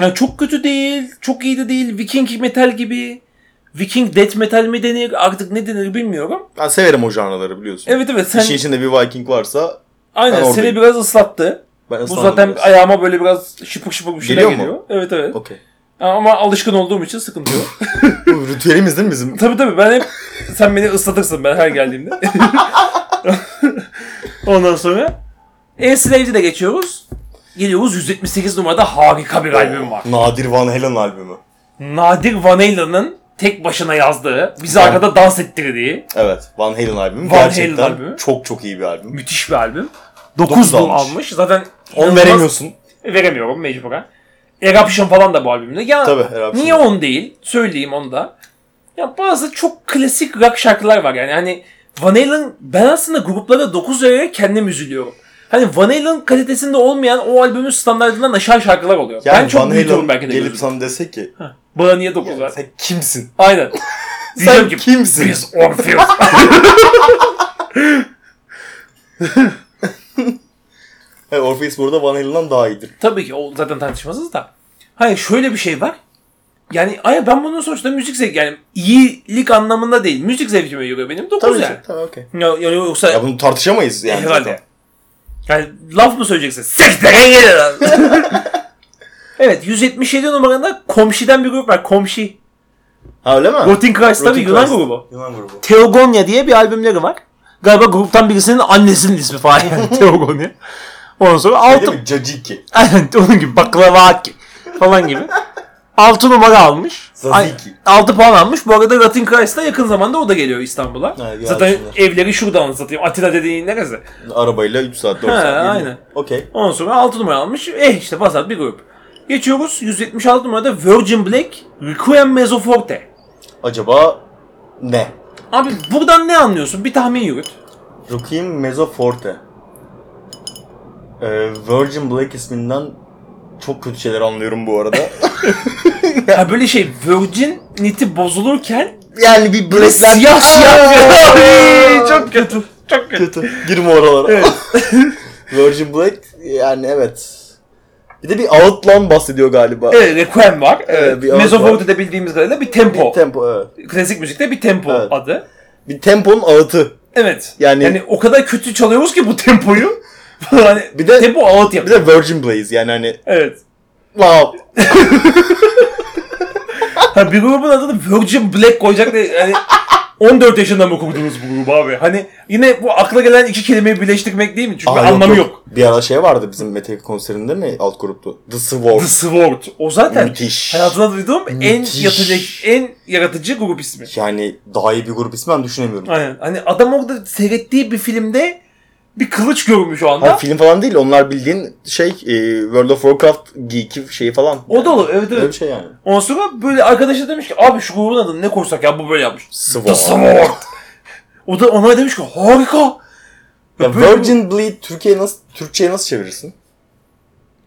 yani çok kötü değil, çok iyi de değil. Viking metal gibi. Viking death metal mi denir artık ne denir bilmiyorum. Ben severim o janraları biliyorsun. Evet evet sen İşin içinde bir Viking varsa aynen ben seni biraz ıslattı. ben Bu zaten biraz. ayağıma böyle biraz şıpık şıpık bir şeyler Geliyor mu? geliyor. Evet evet. Okey. Ama alışkın olduğum için sıkıntı yok. <laughs> Bu ritüelimiz değil mi bizim? tabii tabii ben hep sen beni ıslatırsın ben her geldiğimde. <laughs> Ondan sonra Enslaved'i de geçiyoruz. Geliyoruz 178 numarada harika bir albüm var. Nadir Van Halen albümü. Nadir Van Halen'ın tek başına yazdığı, bizi Van- arkada dans ettirdiği Evet. Van Halen albümü. Van Halen Gerçekten albümü. çok çok iyi bir albüm. müthiş bir albüm. Dokuz 9 almış. almış. Zaten Onu inanılmaz- veremiyorsun. Veremiyorum mecburen. Eruption falan da bu albümde. Ya Tabii, Eruption. niye on değil? Söyleyeyim onu da. Ya bazı çok klasik rock şarkılar var yani. Hani Van Halen ben aslında gruplara 9 vererek kendim üzülüyorum. Hani Van Halen kalitesinde olmayan o albümün standartından aşağı şarkılar oluyor. Yani ben çok büyütüyorum belki de gelip sana dese ki Bana niye 9 "Ya ver? sen kimsin? Aynen. <laughs> Diyeceğim ki kimsin? biz Orpheus. <laughs> Hey, Orpheus burada Van Halen'dan daha iyidir. Tabii ki o zaten tartışmasız da. Hayır şöyle bir şey var. Yani ay ben bunun sonuçta müzik zevki yani iyilik anlamında değil. Müzik zevkime göre benim 9 Tabii yani. ki. Tabii okey. Ya, yani yoksa Ya bunu tartışamayız yani. herhalde. zaten. Yani laf mı söyleyeceksin? Sektere gelir lan. <laughs> evet 177 numarada Komşi'den bir grup var. Komşi. Ha öyle mi? Rotting Christ tabii Yunan Christ. grubu. Yunan grubu. Teogonia diye bir albümleri var. Galiba gruptan birisinin annesinin ismi falan yani <laughs> Teogonia. Ondan sonra altı, mi? Caciki. Aynen onun gibi baklavaki falan gibi. 6 numara almış. Zaziki. 6 puan almış. Bu arada Latin Christ'ta yakın zamanda o da geliyor İstanbul'a. Ha, Zaten gelsinler. evleri şurada anlatayım. Atilla dediğin neresi? Arabayla 3 saat 4 Ha, saat. geliyor. aynen. Okey. Ondan sonra 6 numara almış. Eh işte basat bir grup. Geçiyoruz 176 numarada Virgin Black Requiem Mezzo Forte. Acaba ne? Abi buradan ne anlıyorsun? Bir tahmin yürüt. Requiem Mezzo Forte. Ee, Virgin Black isminden çok kötü şeyler anlıyorum bu arada. <laughs> Ha böyle şey Virgin niti bozulurken yani bir böyle siyah siyah. Ay, çok kötü. Çok kötü. kötü. Girme oralara. <laughs> Virgin Black yani evet. Bir de bir ağıtlan bahsediyor galiba. Evet, Requiem var. Evet. bir. Forte'de bildiğimiz kadarıyla bir tempo. Bir tempo evet. Klasik müzikte bir tempo Evet. adı. Bir temponun ağıtı. Evet. Yani- Yani, o kadar kötü çalıyoruz ki bu tempoyu. <laughs> hani Bir de- tempo ağıt Bir yapıyor. de Virgin Blaze yani hani Evet. wow. <laughs> Ha, bir grubun adını Virgin Black koyacak diye yani 14 yaşında mı kurdunuz bu grubu abi? Hani yine bu akla gelen iki kelimeyi birleştirmek değil mi? Çünkü Aa, anlamı yok. Bir ara şey vardı bizim Metallica konserinde ne alt gruptu? The Sword. The Sword. O zaten Müthiş. hayatımda duyduğum en Müthiş. yaratıcı, en yaratıcı grup ismi. Yani daha iyi bir grup ismi ben düşünemiyorum. Aynen. Hani adam orada seyrettiği bir filmde bir kılıç görmüş o anda. Ha, film falan değil onlar bildiğin şey e, World of Warcraft geeki şeyi falan. O da olur. Evet Öyle evet. şey yani. Ondan sonra böyle arkadaşı demiş ki abi şu grubun adını ne koysak ya bu böyle yapmış. Sword. The Sword. O da ona demiş ki harika. Ya Böyle- Virgin Bleed Türkiye nasıl Türkçe'ye nasıl çevirirsin?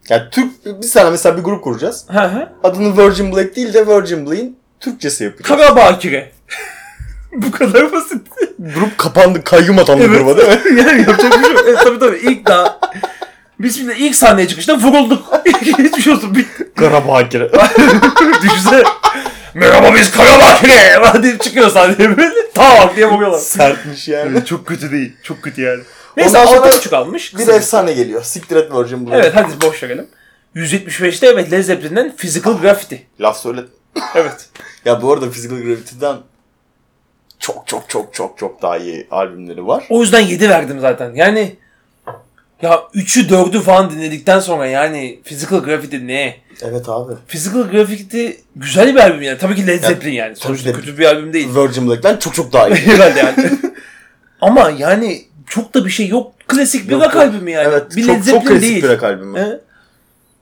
Ya Türk bir sene mesela bir grup kuracağız. Hı hı. Adını Virgin Black değil de Virgin Bleed'in Türkçesi yapacağız. Karabakire. <laughs> Bu kadar basit. grup kapandı, kayyum atandı Evet. gruba değil mi? <laughs> yani yapacak bir şey yok. Evet, tabii tabii ilk daha biz şimdi ilk sahneye çıkışta vurulduk. <laughs> Hiçbir şey olsun. Bitti. Karabakire. Düşünsene. Merhaba biz Karabakire. Hadi çıkıyor sahneye böyle. Tamam diye vuruyorlar. Sertmiş yani. çok kötü değil. Çok kötü yani. Neyse Ondan sonra 6.5 almış. Bir de efsane geliyor. Siktir et Virgin Bleed. Evet hadi boş verelim. 175'te evet Led Zeppelin'den Physical Graffiti. Laf söyle. Evet. Ya bu arada Physical Gravity'den çok çok çok çok çok daha iyi albümleri var. O yüzden 7 verdim zaten. Yani ya 3'ü 4'ü falan dinledikten sonra yani Physical Graffiti ne? Evet abi. Physical Graffiti güzel bir albüm yani. Tabii ki Led Zeppelin yani. Sonuçta kötü bir albüm değil. Virgin Black'ten çok çok daha iyi. <laughs> Herhalde yani. <laughs> Ama yani çok da bir şey yok. Klasik bir rock albümü yani. Evet, bir çok, Led çok Zeppelin klasik değil. bir rock albümü.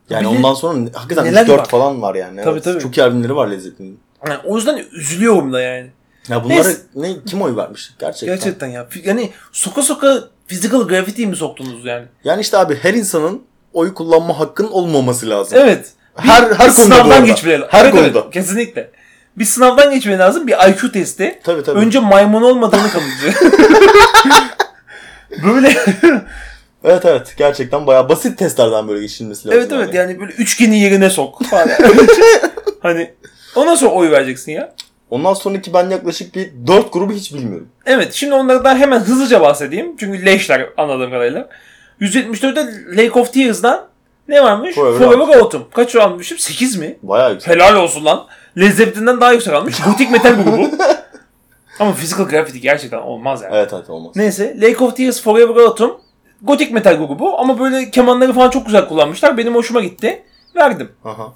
Yani Bir de- ondan sonra hakikaten Neler 3-4 var? falan var yani. Tabii, evet. tabii. Çok iyi albümleri var Led Zeppelin'in. Yani o yüzden üzülüyorum da yani. Ya bunları Neyse. ne kim oy vermiş gerçekten. Gerçekten ya. Yani soka soka Physical Graffiti'yi mi soktunuz yani? Yani işte abi her insanın oy kullanma hakkının olmaması lazım. Evet. Her- her bir konuda sınavdan arada. geçmeleri Her Evet, evet, konuda. kesinlikle. Bir sınavdan geçmeni lazım. Bir IQ testi. Tabii tabii. Önce maymun olmadığını kanıtlıyor. <laughs> böyle. Evet evet gerçekten bayağı basit testlerden böyle geçilmesi lazım. evet evet yani böyle üçgeni yerine sok falan. hani ondan sonra oy vereceksin ya. Ondan sonraki ben yaklaşık bir 4 grubu hiç bilmiyorum. Evet şimdi onlardan hemen hızlıca bahsedeyim. Çünkü leşler anladığım kadarıyla. 174'te Lake of Tears'dan ne varmış? Forever Forever, Autumn. Kaç almışım? 8 mi? Bayağı yüksek. Helal olsun lan. Led Zeppelin'den daha yüksek almış. <laughs> Gothic metal grubu. Ama physical graffiti gerçekten olmaz yani. Evet evet olmaz. Neyse Lake of Tears Forever Autumn Gothic metal grubu ama böyle kemanları falan çok güzel kullanmışlar. Benim hoşuma gitti. Verdim. Aha.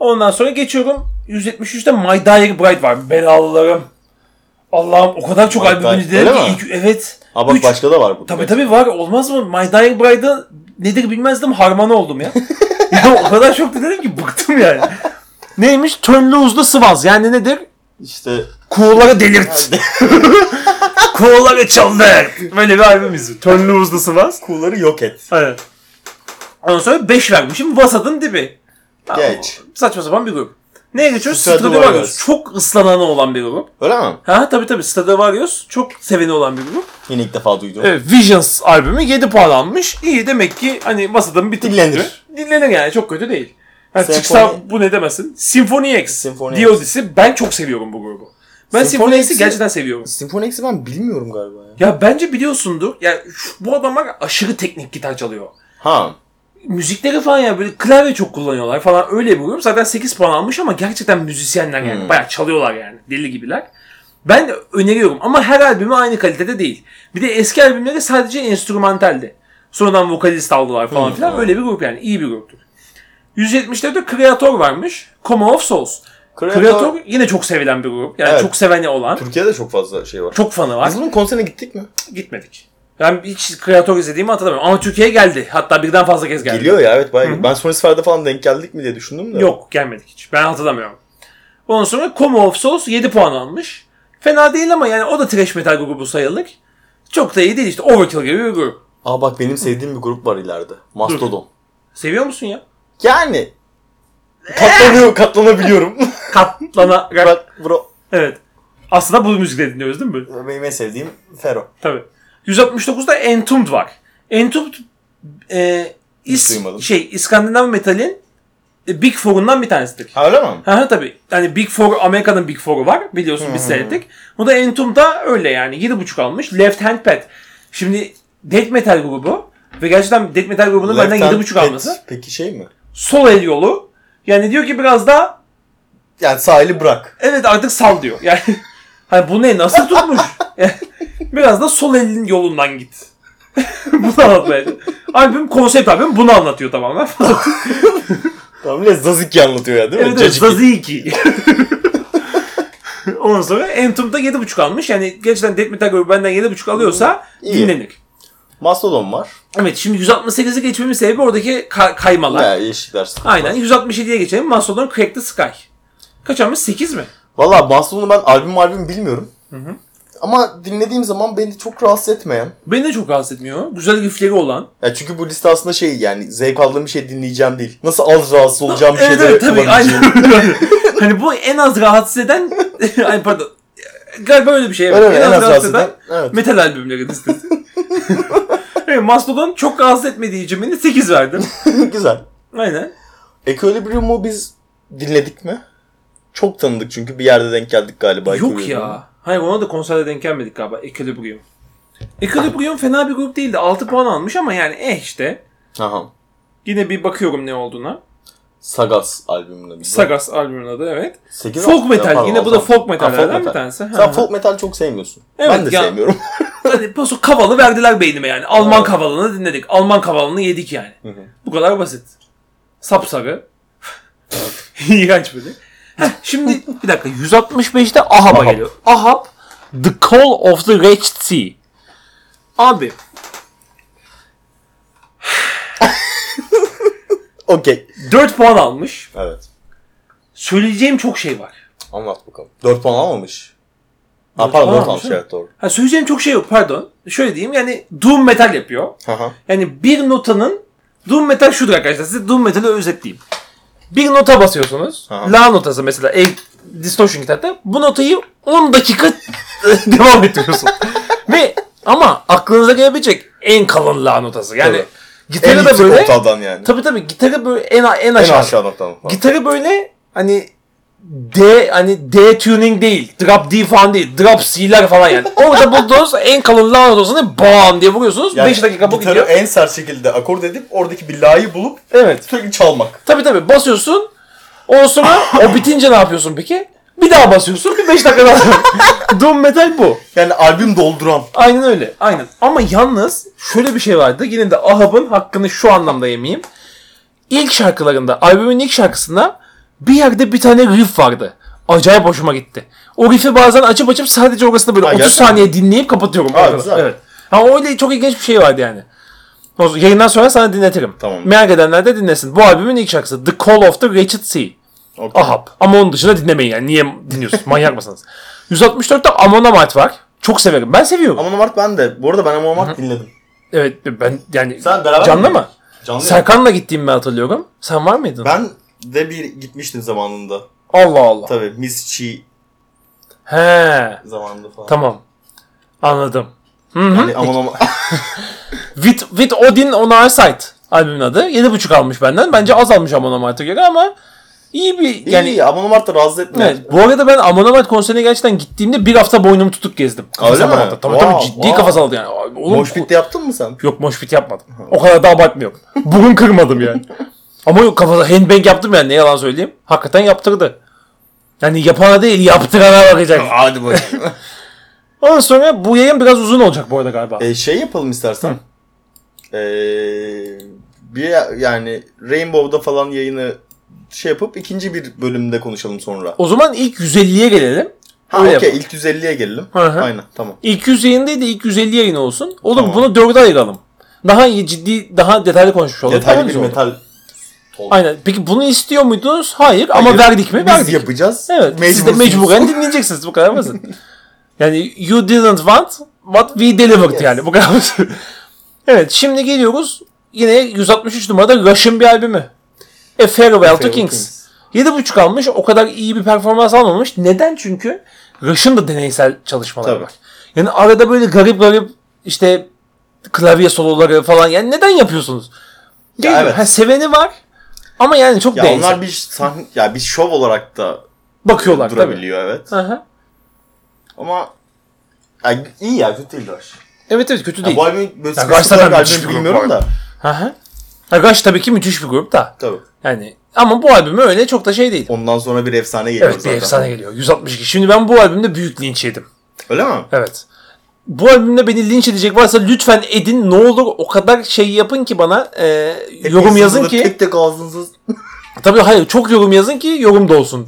Ondan sonra geçiyorum. 173'te My Dying Bride var. Belalılarım. Allah'ım o kadar çok My albümünü dinledim ki. ilk- evet. Ha bak Üç- başka da var bu. Tabii tabii var. Olmaz mı? My Dying Bride'ı nedir bilmezdim. Harmanı oldum ya. <laughs> ya o kadar çok dinledim ki bıktım yani. Neymiş? Turn Loose'lu Sıvaz. Yani nedir? İşte Kuğuları <laughs> delirt. <laughs> Kuğuları çaldır. Böyle bir albümüz. Turn Loose'lu Sıvaz. kulları yok et. Evet. Ondan sonra 5 vermişim. Vasat'ın dibi. Tamam, Geç. Saçma sapan bir grup. Neye geçiyoruz? Stradivarius. Stradivarius. Çok ıslananı olan bir grup. Öyle mi? Ha tabii tabii Stradivarius çok seveni olan bir grup. Yine ilk defa duydum. Evet, Visions albümü 7 puan almış. İyi demek ki hani Vasat'ın bir tık Dinlenir. Dinlenir yani çok kötü değil. Yani Senfoni- çıksa bu ne demesin. Symphony X. Symphony Diodis'i ben çok seviyorum bu grubu. Ben Symphony Symphony X'i X'i- gerçekten seviyorum. Symphony X'i ben bilmiyorum galiba ya. Ya bence biliyorsundur. Ya şu- bu adamlar aşırı teknik gitar çalıyor. Ha. Müzikleri falan ya böyle klavye çok kullanıyorlar falan öyle bir grup. Zaten 8 puan almış ama gerçekten müzisyenler yani. Hmm. Bayağı çalıyorlar yani. Deli gibiler. Ben de öneriyorum ama her albümü aynı kalitede değil. Bir de eski albümleri sadece enstrümantaldi. Sonradan vokalist aldılar falan Hmm. filan. Öyle bir grup yani. iyi bir gruptur. 174'te Creator varmış. Coma of Souls. Creator, Creator yine çok sevilen bir grup. Yani Evet. çok seveni olan. Türkiye'de çok fazla şey var. Çok fanı var. Biz bunun konserine gittik mi? Gitmedik. Ben hiç Creator izlediğimi hatırlamıyorum. Ama Türkiye'ye geldi. Hatta birden fazla kez geldi. Geliyor ya evet bayağı. Ben Sony Sphere'de falan denk geldik mi diye düşündüm de. Yok gelmedik hiç. Ben hatırlamıyorum. Ondan sonra Coma of Souls 7 puan almış. Fena değil ama yani o da trash metal grubu sayılır. Çok da iyi değil işte. Overkill gibi bir grup. Aa bak benim sevdiğim bir grup var ileride. Mastodon. Seviyor musun ya? Yani katlanıyor, katlanabiliyorum. <laughs> Katlana. bak bro. evet. Aslında bu müzikleri dinliyoruz değil mi? Benim en sevdiğim Fero. Tabii. 169'da Entombed var. Entombed e, is, şey İskandinav metalin e, Big Four'undan bir tanesidir. Ha öyle mi? Ha ha tabii. Yani Big Four, Amerika'nın Big Four'u var. Biliyorsun biz seyrettik. Bu da Entombed'da öyle yani. 7.5 almış. Left Hand Pad. Şimdi Death Metal grubu ve gerçekten Death Metal grubunun benden Left Hand 7.5 Pet alması. Peki şey mi? Sol el yolu. Yani diyor ki biraz daha Yani sahili bırak. evet artık sal diyor. Yani hani bu ne nasıl tutmuş? <laughs> Biraz da sol elin yolundan git. <laughs> bunu anlatmaya. Albüm konsept albüm bunu anlatıyor tamamen. <laughs> Tamam bile Zaziki anlatıyor ya değil mi? Evet, evet Caciki. Zaziki. Ondan sonra Entombed'da 7.5 almış. Yani gerçekten Death Metal grubu benden 7.5 alıyorsa İyi. dinlenir. Mastodon var. Evet şimdi 168'i geçmemin sebebi oradaki ka- kaymalar. Ya yeşikler. Aynen 167'ye geçelim. Mastodon Crack the Sky. Kaç almış? 8 mi? Valla Mastodon'u ben albüm albüm bilmiyorum. Ama dinlediğim zaman beni çok rahatsız etmeyen. Beni de çok rahatsız etmiyor. Güzel riffleri olan. Ya çünkü bu liste aslında şey yani zevk aldığım bir şey dinleyeceğim değil. Nasıl az rahatsız olacağım bir evet şeyleri evet tabii aynen. <laughs> hani bu en az rahatsız eden <laughs> ay pardon. Galiba öyle bir şey. Evet. Öyle mi? En, az, rahatsız eden Evet. metal albümleri listesi. <laughs> evet, Mastodon çok rahatsız etmediği beni 8 verdim. Güzel. Aynen. Equilibrium'u biz dinledik mi? Çok tanıdık çünkü bir yerde denk geldik galiba. Yok ya. Hayır ona da konserde denk gelmedik galiba. Equilibrium. Equilibrium fena bir grup değildi. 6 puan almış ama yani eh işte. Aha. Yine bir bakıyorum ne olduğuna. Sagas albümünde. Sagas albümünün adı evet. 8 Folk metal. Yine bu da folk metallerden metal. bir tanesi. Ha, Sen folk metal çok sevmiyorsun. Evet, ben de ya- sevmiyorum. <laughs> Hani paso kavalı verdiler beynime yani. Alman Evet. kavalını dinledik. Alman kavalını yedik yani. hı. Bu kadar basit. Sapsarı. <laughs> İğrenç böyle. Heh, şimdi bir dakika 165'te Ahab'a Ahab. geliyor. Ahab The Call of the Wretched Sea. Abi <laughs> Okey. 4 puan almış. Evet. Söyleyeceğim çok şey var. Anlat bakalım. 4 puan almamış. Ha Dört pardon puan 4 almış, almış evet doğru. Ha, söyleyeceğim çok şey yok pardon. Şöyle diyeyim yani Doom Metal yapıyor. Aha. Yani bir notanın Doom Metal şudur arkadaşlar. Size Doom Metal'i özetleyeyim. Bir nota basıyorsunuz. Aha. La notası mesela A Distortion gitarda. Bu notayı 10 dakika <laughs> devam ettiriyorsun. <laughs> Ve ama aklınıza gelebilecek en kalın la notası. Yani Tabii. gitarı en da böyle oktadan yani. Tabii tabii gitarı böyle en en en aşağı. aşağı noktadan. Gitarı böyle hani D hani D tuning değil. Drop D falan değil. Drop C'ler falan yani. Orada bulduğunuz en kalın la notosunu bam diye vuruyorsunuz. 5 dakika bu gidiyor. en sert şekilde akord edip oradaki bir la'yı bulup Evet. sürekli çalmak. Tabi tabi basıyorsun. Ondan sonra o bitince ne yapıyorsun peki? Bir daha basıyorsun. Bir 5 dakika daha. <laughs> Doom metal bu. Yani albüm dolduran. Aynen öyle. Aynen. Ama yalnız şöyle bir şey vardı. Yine de Ahab'ın hakkını şu anlamda yemeyeyim. İlk şarkılarında, albümün ilk şarkısında bir yerde bir tane riff vardı. Acayip hoşuma gitti. O riff'i bazen açıp açıp sadece orasında böyle Ha, 30 gerçekten saniye dinleyip kapatıyorum. Ha, güzel. Evet. Ha, öyle çok ilginç bir şey vardı yani. Yayından sonra sana dinletirim. Tamam. Merak edenler de dinlesin. Bu albümün ilk şarkısı The Call of the Wretched Sea. Okay. Ahab. Ama onun dışında dinlemeyin yani. Niye dinliyorsunuz? <laughs> Manyak mısınız? 164'te Amon Amarth var. Çok severim. Ben seviyorum. Amon Amart ben de. Bu arada ben Amon Amart dinledim. Evet ben yani Sen beraber canlı mi? mı? Canlı Serkan'la gittiğimi hatırlıyorum. Sen var mıydın? Ben de bir gitmiştim zamanında. Allah Allah. Tabii Miss Chi He. zamanında falan. Tamam. Anladım. Yani Amon Amart. <laughs> With, With Odin on Our Side albümün adı. 7.5 almış benden. Bence az almış Amon Amarth'a göre ama iyi bir yani yani iyi, Amon Amart da rahatsız etmiyor. Evet. Bu arada ben Amon Amarth konserine gerçekten gittiğimde bir hafta boynumu tutup gezdim. Öyle mi? Tabii Wow, tabii ciddi wow. kafa salladı yani. Oğlum, Moshpit'te yaptın mı sen? Yok moshpit yapmadım. O kadar da abartmıyorum. <laughs> Burun kırmadım yani. Ama yok kafada handbang yaptım yani ne yalan söyleyeyim. Hakikaten yaptırdı. Yani yapana değil yaptırana bakacak. <laughs> Hadi bakayım. <laughs> Ondan sonra bu yayın biraz uzun olacak bu arada galiba. e, şey yapalım istersen. Ee, bir yani Rainbow'da falan yayını şey yapıp ikinci bir bölümde konuşalım sonra. O zaman ilk 150'ye gelelim. Ha okey yapalım. ilk 150'ye gelelim. Hı hı. Aynen tamam. İlk 100 yayın değil de ilk 150 yayın olsun. Olur Tamam. bunu dörde ayıralım. Daha iyi ciddi daha detaylı konuşmuş olalım. Detaylı bir metal talk. Aynen. Peki bunu istiyor muydunuz? Hayır. Ama Hayır, verdik mi? Biz Verdik. yapacağız. Evet. Siz de Mecbursunuz. mecburen dinleyeceksiniz. Bu kadar basit. <laughs> Yani you didn't want what we delivered Yes. yani. Bu kadar basit. evet. Şimdi geliyoruz. Yine 163 numarada Rush'ın bir albümü. A Farewell, to Farewell Kings. 7.5 almış. O kadar iyi bir performans almamış. Neden? Çünkü Rush'ın da deneysel çalışmaları Tabii. var. Yani arada böyle garip garip işte klavye soloları falan. Yani neden yapıyorsunuz? Değil mi? evet. Ha, seveni var. Ama yani çok Ya deneysel. onlar bir sahne ya bir şov olarak da Bakıyorlar tabii. durabiliyor evet. Aha. Ama ya, iyi ya kötü değil Rush. Evet evet kötü Ya, değil. bu albüm böyle Ya, spesifik Rush zaten müthiş bir bilmiyorum da. Aha. Ha, Rush tabii ki müthiş bir grup da. Tabii. Yani ama bu albümü öyle çok da şey değil. Ondan sonra bir efsane geliyor Evet bir zaten. efsane geliyor. 162. Şimdi ben bu albümde büyük linç yedim. Öyle mi? Evet. Bu albümde beni linç edecek varsa lütfen edin. Ne olur o kadar şey yapın ki bana e, yorum yazın ki. Tek tek ağzınızı <laughs> Tabii hayır çok yorum yazın ki yorum da olsun.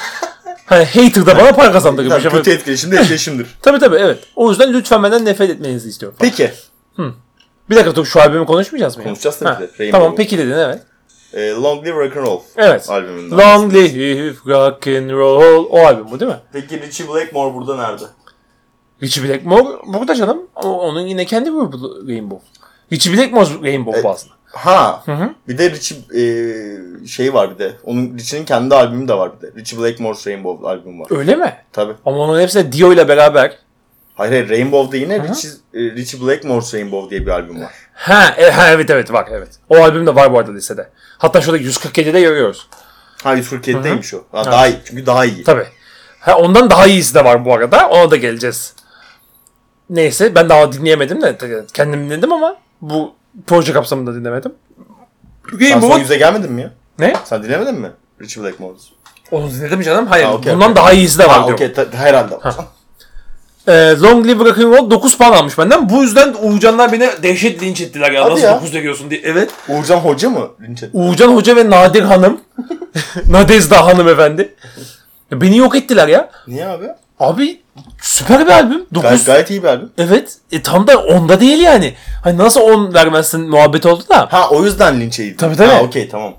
<laughs> hani hater da bana para kazandırır. Şey kötü etkileşim de etkileşimdir. <laughs> Tabii tabii evet. O yüzden lütfen benden nefret etmenizi istiyorum. Peki. Bir dakika dur şu albümü konuşmayacağız mı? Konuşacağız tabii Ha, de. Tamam peki dedin evet. E, Long Live Rock and Roll Evet. albümünden. Long live rock and roll. O albüm bu değil mi? Peki Richie Blackmore burada nerede? Richie Blackmore burada canım. O, onun yine kendi grubu Rainbow. Richie Blackmore Rainbow bu aslında. Ha. hı. Bir de Richie e, şey var bir de. Onun Richie'nin kendi albümü de var bir de. Richie Blackmore's Rainbow albümü var. Öyle mi? Tabii. Ama onun hepsi de Dio ile beraber. Hayır hayır Rainbow'da yine Richie, e, Richie Blackmore's Rainbow diye bir albüm var. Ha, e, ha evet evet var evet. O albüm de var bu arada listede. Hatta şurada 147'de görüyoruz. Ha 147'deymiş o. Ha, daha iyi. Çünkü daha iyi. Tabii. Ha, ondan daha iyisi de var bu arada. Ona da geleceğiz. Neyse ben daha dinleyemedim de kendim dinledim ama bu proje kapsamında dinlemedim. Sen son Rainbow... yüze gelmedin mi ya? Ne? Sen dinlemedin mi? Richie Blackmore's. Onu dinledim canım. Hayır. Ha, okey, bundan okey. daha iyisi de var Ha diyorum. okey ta- herhalde. Ee, Long Live Rock and Roll 9 puan almış benden. Bu yüzden Uğurcanlar beni dehşet linç ettiler ya. Hadi Nasıl ya. 9 veriyorsun diye. Evet. Uğurcan Hoca mı? Linç etti. Uğurcan Hoca ve Nadir Hanım. <laughs> <laughs> Nadezda hanımefendi. Ya Beni yok ettiler ya. Niye abi? Abi süper bir albüm. 9. Gayet, gayet iyi bir albüm. Evet. E, tam da onda değil yani. Hani nasıl 10 vermezsin muhabbet oldu da. Ha o yüzden linç edildi. Tabii, tabii. Ha okey tamam.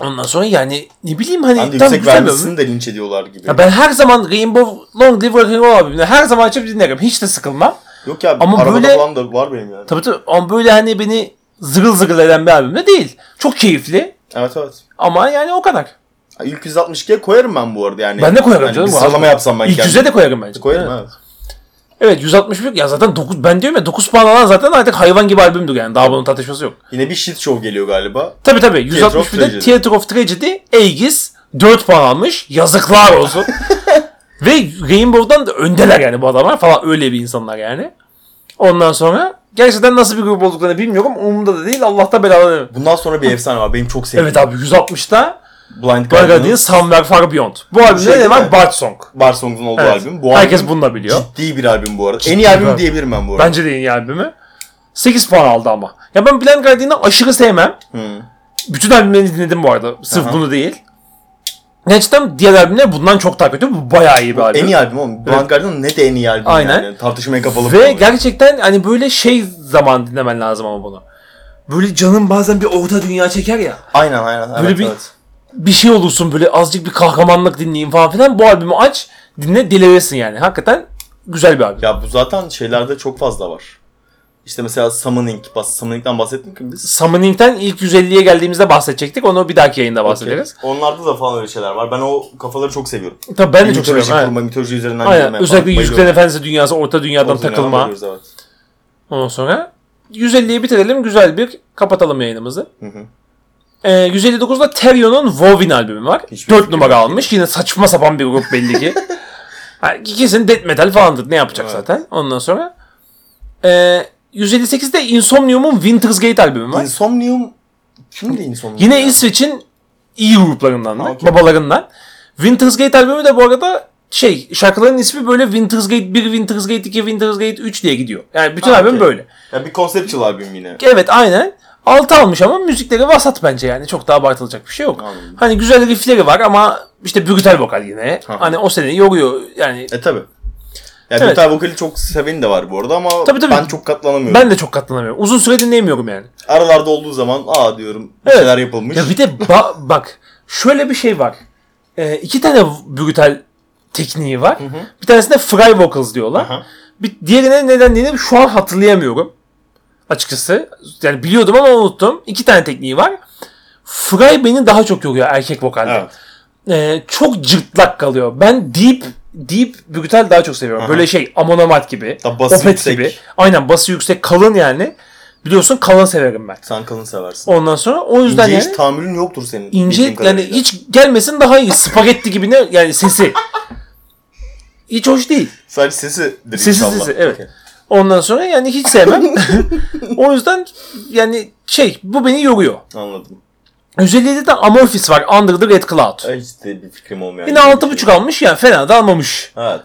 Ondan sonra yani ne bileyim hani Ben de tam yüksek vermesini de linç ediyorlar gibi. Ya ben her zaman Rainbow Long Live Rock and Roll albümünü her zaman açıp dinlerim. Hiç de sıkılmam. Yok ya Ama arabada böyle- falan da var benim yani. Tabii tabii ama böyle hani beni zıgıl zıgıl eden bir albüm de değil. Çok keyifli Evet evet. ama yani o kadar. İlk 162'ye koyarım ben bu arada yani. Ben de koyarım Yani canım. Bir sıralama yapsam ben İlk kendim. yüze de koyarım bence. Koyarım evet. evet. Evet 161 ya zaten 9 ben diyorum ya 9 puan alan zaten artık hayvan gibi albümdür yani. Daha bunun tartışması yok. Yine bir shit show geliyor galiba. Theatre of 161'de Tragedy. Theatre of Tragedy, Aegis, 4 puan almış. Yazıklar olsun. <laughs> Ve Rainbow'dan da öndeler yani bu adamlar falan öyle bir insanlar yani. Ondan sonra gerçekten nasıl bir grup olduklarını bilmiyorum. Umurumda da değil. Allah'ta belalı. Bundan sonra bir efsane var. Benim çok sevdiğim. Evet abi 160'ta Blind Guardian'ın Guardian'ın Somewhere Far Beyond. Bu albümde Şey ne mi? Bart Song. Bar Songs'un olduğu Evet. albüm. Bu Herkes albüm bunu da biliyor. ciddi bir albüm bu arada. Ciddi en iyi albüm albüm. diyebilirim ben bu arada. Bence de en iyi albümü. 8 puan aldı ama. Ya ben Blind Guardian'ı aşırı sevmem. Hı. Bütün albümlerini dinledim bu arada. Sırf Aha. bunu değil. Gerçekten diğer albümler bundan çok daha kötü. Bu bayağı iyi bir albüm. En iyi albüm oğlum. Blind Guardian'ın ne de en iyi albüm Aynen. yani. Tartışmaya kapalı. Ve gerçekten hani böyle şey zaman dinlemen lazım ama bunu. Böyle canın bazen bir orta dünya çeker ya. Aynen aynen. Böyle evet, bir- evet. Bir şey olursun böyle azıcık bir kahramanlık dinleyeyim falan filan. Bu albümü aç dinle delirirsin yani. Hakikaten güzel bir albüm. Ya bu zaten şeylerde çok fazla var. İşte mesela Summoning, Summoning'den bahsettik mi biz? Summoning'den ilk 150'ye geldiğimizde bahsedecektik. Onu bir dahaki yayında bahsederiz. Okey. Onlarda da falan öyle şeyler var. Ben o kafaları çok seviyorum. Tabii ben de çok seviyorum. kurma, mitoloji üzerinden Aynen. Özellikle falan Yüzüklerin bayılıyorum. Efendisi dünyası, orta dünyadan O dünyadan takılma. bayılıyoruz, evet. Ondan sonra 150'yi bitirelim. Güzel bir kapatalım yayınımızı. Hı hı. Ee, 159'da Terion'un Wovin albümü var. Hiçbir 4 fikrim numara almış. Yine saçma sapan bir grup belli ki. <laughs> ha, kesin death metal falandır. Ne yapacak Evet. zaten. Ondan sonra ee, 158'de Insomnium'un Winter's Gate albümü var. Insomnium kimdi Insomnium? Yine ya? İsveç'in iyi gruplarından da, Ha, okey. babalarından. Winter's Gate albümü de bu arada şey şarkıların ismi böyle Winter's Gate 1, Winter's Gate 2, Winter's Gate 3 diye gidiyor. Yani bütün Ha, albüm okey. böyle. Ya bir conceptual albüm yine. Evet aynen. 6 almış ama müzikleri vasat bence yani. Çok daha abartılacak bir şey yok. Anladım. Hani güzel riffleri var ama işte brutal vokal yine. Hı hı. Hani o seni yoruyor yani. E tabi. Ya Evet. metal vokali çok seveni de var bu arada ama Tabii, tabii. ben çok katlanamıyorum. Ben de çok katlanamıyorum. Uzun süre dinleyemiyorum yani. Aralarda olduğu zaman aa diyorum bir Evet. şeyler yapılmış. Ya bir de ba- <laughs> bak şöyle bir şey var. Ee, iki tane brutal tekniği var. Bir tanesinde fry vocals diyorlar. Aha. Bir diğerine neden dediğini şu an hatırlayamıyorum. Açıkçası. Yani biliyordum ama unuttum. İki tane tekniği var. Fry beni daha çok yoruyor erkek vokalde. Evet. Ee, çok cırtlak kalıyor. Ben deep deep brutal daha çok seviyorum. Aha. Böyle şey amonomat gibi. Bası Opet yüksek. gibi. Aynen bası yüksek kalın yani. Biliyorsun kalın severim ben. Sen kalın seversin. Ondan sonra o yüzden İnce yani hiç tahammülün yoktur senin. ince yani hiç gelmesin daha iyi. Spagetti gibi ne yani sesi. Hiç hoş değil. Sadece sesidir Sesi inşallah. sesi evet. Okey. Ondan sonra yani hiç sevmem. <laughs> o yüzden yani şey bu beni yoruyor. Anladım. 157'de Amorphis var Under the Red Cloud. Ay, Hiç de bir fikrim olmuyor. Yine 6.5 almış yani fena da almamış. Evet.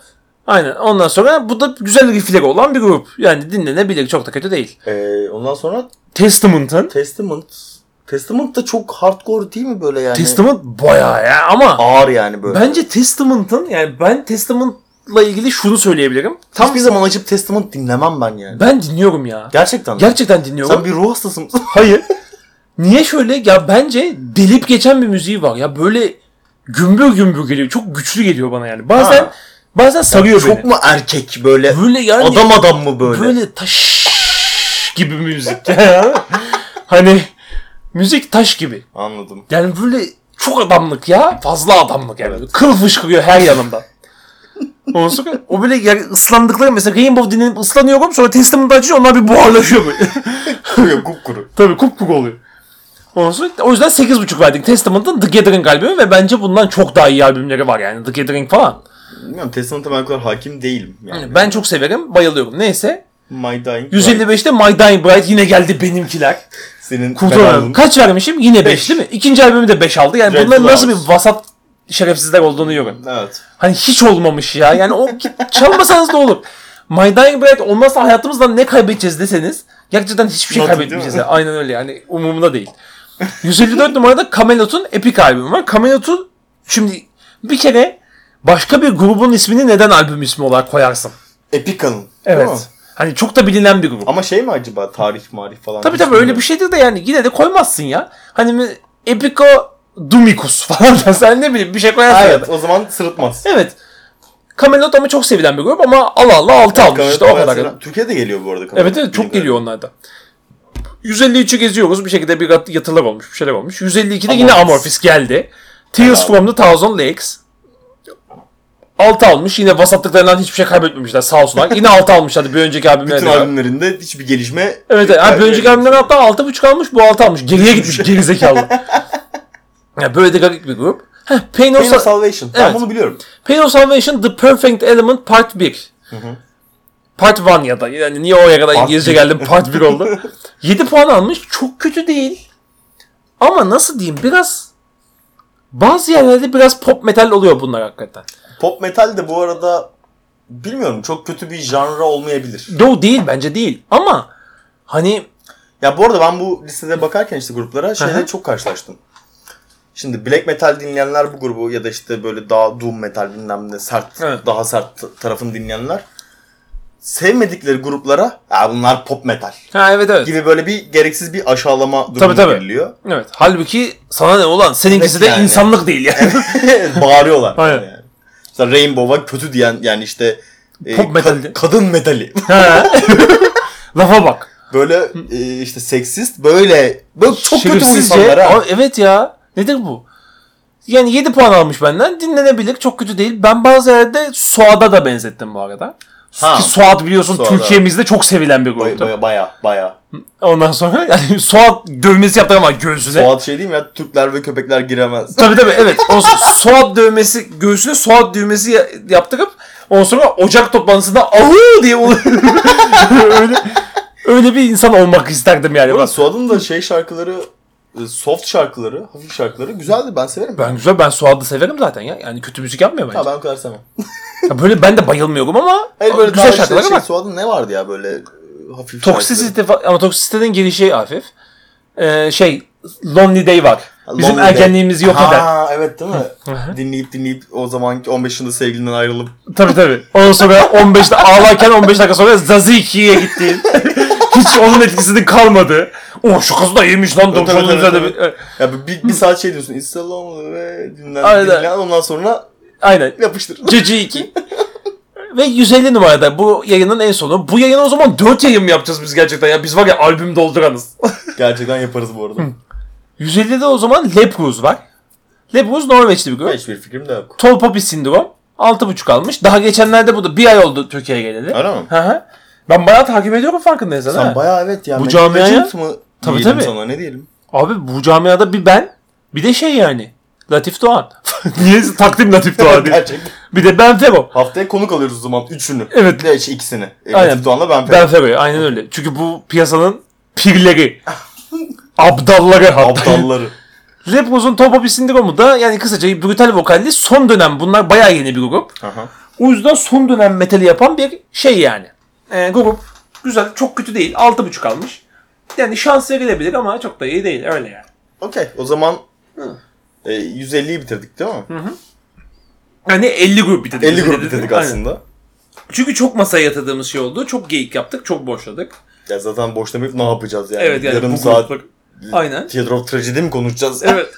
Aynen. Ondan sonra bu da güzel riffleri olan bir grup. Yani dinlenebilir. Çok da kötü değil. Ee, ondan sonra Testament'ın. Testament. Testament da çok hardcore değil mi böyle yani? Testament bayağı ya ama Ağır yani böyle. bence Testament'ın yani ben Testament'la ilgili şunu söyleyebilirim. Tam Tam bir zaman açıp Testament dinlemem ben yani. ben dinliyorum ya. Gerçekten. mi? Gerçekten dinliyorum. Sen bir ruh hastası mısın? <laughs> Hayır. Niye şöyle? Ya bence delip geçen bir müziği var. Ya böyle gümbür gümbür geliyor. Çok güçlü geliyor bana yani. Bazen Ha. bazen sarıyor çok beni. mu erkek böyle? Böyle yani Adam adam mı böyle? böyle taş gibi müzik. <laughs> Hani müzik taş gibi. Anladım. Yani böyle çok adamlık ya. Fazla adamlık yani. Evet. Kıl fışkırıyor her yanımda. Ondan o böyle yani ıslandıkları mesela Rainbow dinlenip ıslanıyorum sonra Testament'ı açıyor onlar bir buharlaşıyor böyle. Kuruyor kupkuru. Tabii kupkuru oluyor. Ondan sonra o yüzden 8.5 verdik Testament'ın The Gathering albümü ve bence bundan çok daha iyi albümleri var yani The Gathering falan. Bilmiyorum Testament'a ben kadar hakim değilim. Yani. Ben çok severim, bayılıyorum. Neyse. My Dying 155'te My Dying Bride yine geldi benimkiler. Senin belalın. Kaç vermişim? Yine 5 Beş. değil mi? İkinci albümü de 5 aldı. Yani Red bunların nasıl bir vasat şerefsizler olduğunu görün. Evet. Hani hiç olmamış ya. Yani o çalmasanız da olur. My Dying Bride olmazsa hayatımızdan ne kaybedeceğiz deseniz gerçekten hiçbir şey Nothing kaybetmeyeceğiz. değil mi? ya. Aynen öyle yani umurumda değil. 154 numarada Camelot'un Epic albümü var. Camelot'un şimdi bir kere başka bir grubun ismini neden albüm ismi olarak koyarsın? Epica'nın. Evet. Hani çok da bilinen bir grup. Ama şey mi acaba tarih marif falan? Tabii tabii öyle bilmiyorum. bir şeydir de yani yine de koymazsın ya. Hani Epico Dumicus <laughs> falan da sen ne bileyim bir şey koyarsın. Evet o zaman sırıtmaz. Evet. Camelot ama çok sevilen bir grup ama Allah Allah 6 almış işte o kadar. Türkiye'de geliyor bu arada. Evet evet çok geliyor onlarda. 153'ü geziyoruz. Bir şekilde bir yat- yatılar olmuş, bir şeyler olmuş. 152'de yine Amorphis. Amorphis geldi. Tears from the Thousand Lakes. 6 almış. Yine vasatlıklarından hiçbir şey kaybetmemişler sağ olsunlar. <laughs> Yine 6 almışlardı bir önceki albümlerde. Bütün albümlerinde hiçbir gelişme Evet, evet. Bir önceki albümler albümler hatta 6.5 almış, bu 6 almış. Geriye gitmiş <laughs> gerizekalı. Ya böyle de garip bir grup. Heh, Pain, of, Pain of Sa- Salvation. Ben Evet. bunu biliyorum. Pain of Salvation The Perfect Element Part 1. Part 1 ya da yani niye oraya kadar Part İngilizce bir. geldim Part 1 oldu. <laughs> 7 puan almış. Çok kötü değil. Ama nasıl diyeyim biraz bazı yerlerde biraz pop metal oluyor bunlar hakikaten. Pop metal de bu arada bilmiyorum çok kötü bir janra olmayabilir. Yo değil bence değil. Ama hani Ya bu arada ben bu listede bakarken işte gruplara şeyle Hı hı. çok karşılaştım. Şimdi black metal dinleyenler bu grubu ya da işte böyle daha doom metal bilmem ne sert, Evet. daha sert tarafını dinleyenler sevmedikleri gruplara ya bunlar pop metal ha evet evet. gibi böyle bir gereksiz bir aşağılama durumu Tabii, tabii. veriliyor. Evet. Halbuki sana ne ulan? Seninkisi Evet de yani. insanlık değil yani. <laughs> Bağırıyorlar. Aynen. Yani. Mesela Rainbow'a kötü diyen yani işte e, Pop ka- metal. kadın metali. <laughs> Lafa bak. böyle e, işte seksist böyle böyle çok kötü bu Şerefsizce. insanlar ha. Aa, evet ya. Nedir bu? Yani 7 puan almış benden. Dinlenebilir. Çok kötü değil. Ben bazı yerde Suad'a da benzettim bu arada. Ha. Ki Suad biliyorsun Suad, Türkiye'mizde çok sevilen bir gruptu. baya baya. baya. Ondan sonra yani <laughs> Suad dövmesi yaptık ama göğsüne. Suat şey değil mi ya Türkler ve köpekler giremez. Tabii tabii evet. Sonra Suad dövmesi göğsüne Suad düğmesi ya- yaptırıp ondan sonra ocak toplantısında ahu diye <laughs> öyle öyle bir insan olmak isterdim yani. Suat'ın da şey şarkıları soft şarkıları, hafif şarkıları güzeldi. Ben severim. Ben güzel ben Suad'ı severim zaten ya. Yani kötü müzik yapmıyor bence. Ha, ben o kadar sevmem. Ya böyle ben de bayılmıyorum ama Hayır böyle güzel şarkılar işte, ama şey, Suat'ın ne vardı ya böyle e, hafif fa- ama Toksisite'nin gelişi hafif. Ee, şey Lonely Day var. Bizim Lonely Day. ergenliğimizi yok eder. Ha evet değil mi? dinleyip dinleyip o zamanki 15 yaşında sevgilinden ayrılıp Tabii tabii. Ondan sonra <laughs> 15'te ağlarken 15 dakika sonra Zaziki'ye gittiğin. <laughs> Hiç onun etkisinin kalmadı. O şu kız da iyiymiş lan. Güzel tabii, de bir- ya bir, bir saat şey diyorsun. Lonely way dinlen, Aynen. dinlen ondan sonra Aynen. yapıştır. Cici 2. <laughs> Ve 150 numarada bu yayının en sonu. Bu yayını o zaman 4 yayın mı yapacağız biz gerçekten ya? Biz var ya albüm dolduranız. <laughs> Gerçekten yaparız bu arada. 150'de o zaman Leprous var. Leprous Norveçli bir grup. Hiçbir fikrim de yok. Tall Poppy sindrom. 6.5 almış. Daha geçenlerde bu da bir ay oldu Türkiye'ye geleli. Öyle mi? Hı hı. Ben bayağı takip ediyorum farkındaysan Sen ha. bayağı evet ya. Bu Metal camiaya- Legend mı Tabii, diyelim tabii. sana ne diyelim? Abi bu camiada bir ben bir de şey yani. Latif Doğan. <laughs> Niye takdim Latif Doğan diye. Gerçekten. Bir de Ben Fero. Haftaya konuk alıyoruz o zaman. Üçünü. Evet. Bir de şey, ikisini. E, Aynen. Latif Doğan'la ben Ben Ferhat. Fero'yu aynen öyle. Çünkü bu piyasanın pirleri. <laughs> Abdalları hatta. Aptalları. Lepros'un <laughs> Tall Poppy sindromu da yani kısaca brutal vokalli son dönem bunlar bayağı yeni bir grup. Aha. O yüzden son dönem metali yapan bir şey yani. Ee, grup güzel, çok kötü değil. 6.5 almış. Yani şans verilebilir ama çok da iyi değil. Öyle yani. Okey. O zaman e, 150'yi bitirdik değil mi? Yani 50 grup bitirdik. 50 grup Aynen. bitirdik aslında. Çünkü çok masaya yatırdığımız şey oldu. Çok geyik yaptık. Çok boşladık. Ya zaten boşlamayıp ne yapacağız yani? Evet yani Yarım bu saat gruplar- Aynen. Theater of Tragedy mi konuşacağız? <laughs> Evet.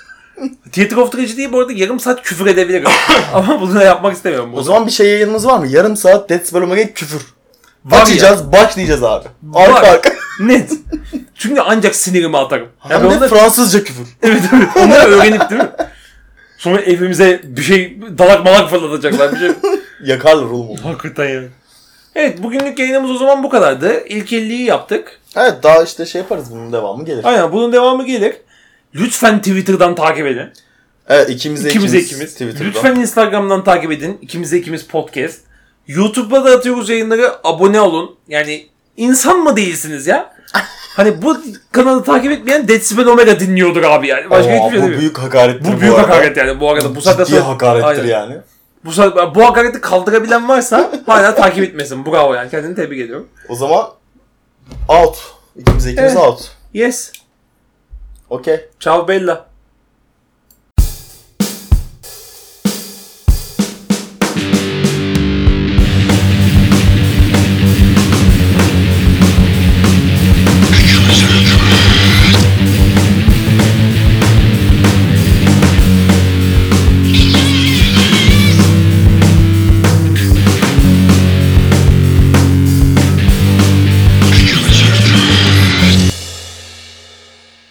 Theater of Tragedy'yi bu arada yarım saat küfür edebilirim. <laughs> ama bunu da yapmak istemiyorum. O zaman bir şey yayınımız var mı? Yarım saat Spell Omega küfür. Var ya. Başlayacağız, abi. Arka arka. <laughs> Net. Çünkü ancak sinirimi atarım. Hem ben de Fransızca küfür. <laughs> Evet evet. Onları öğrenip değil mi? Sonra evimize bir şey dalak malak fırlatacaklar. Bir şey. <laughs> Yakarlar oğlum. Hakikaten ya. Evet bugünlük yayınımız o zaman bu kadardı. İlk 50'yi yaptık. Evet daha işte şey yaparız bunun devamı gelir. Aynen bunun devamı gelir. Lütfen Twitter'dan takip edin. Evet ikimize İkimize ikimiz, ikimiz. Twitter'dan. Lütfen Instagram'dan takip edin. İkimize ikimiz podcast. YouTube'da da atıyoruz yayınları. Abone olun. Yani insan mı değilsiniz ya? <laughs> Hani bu kanalı takip etmeyen Decibel Omega dinliyordur abi yani. Başka hiçbir şey bu büyük hakarettir Bu büyük arada. hakaret yani bu arada. Bu saatte Ciddi sonra- hakarettir Aynen. yani. Bu, saat, bu hakareti kaldırabilen varsa hala takip etmesin. Bravo yani. Kendini tebrik ediyorum. O zaman out. İkimize ikimiz Evet. out. Yes. Okey. Ciao Bella.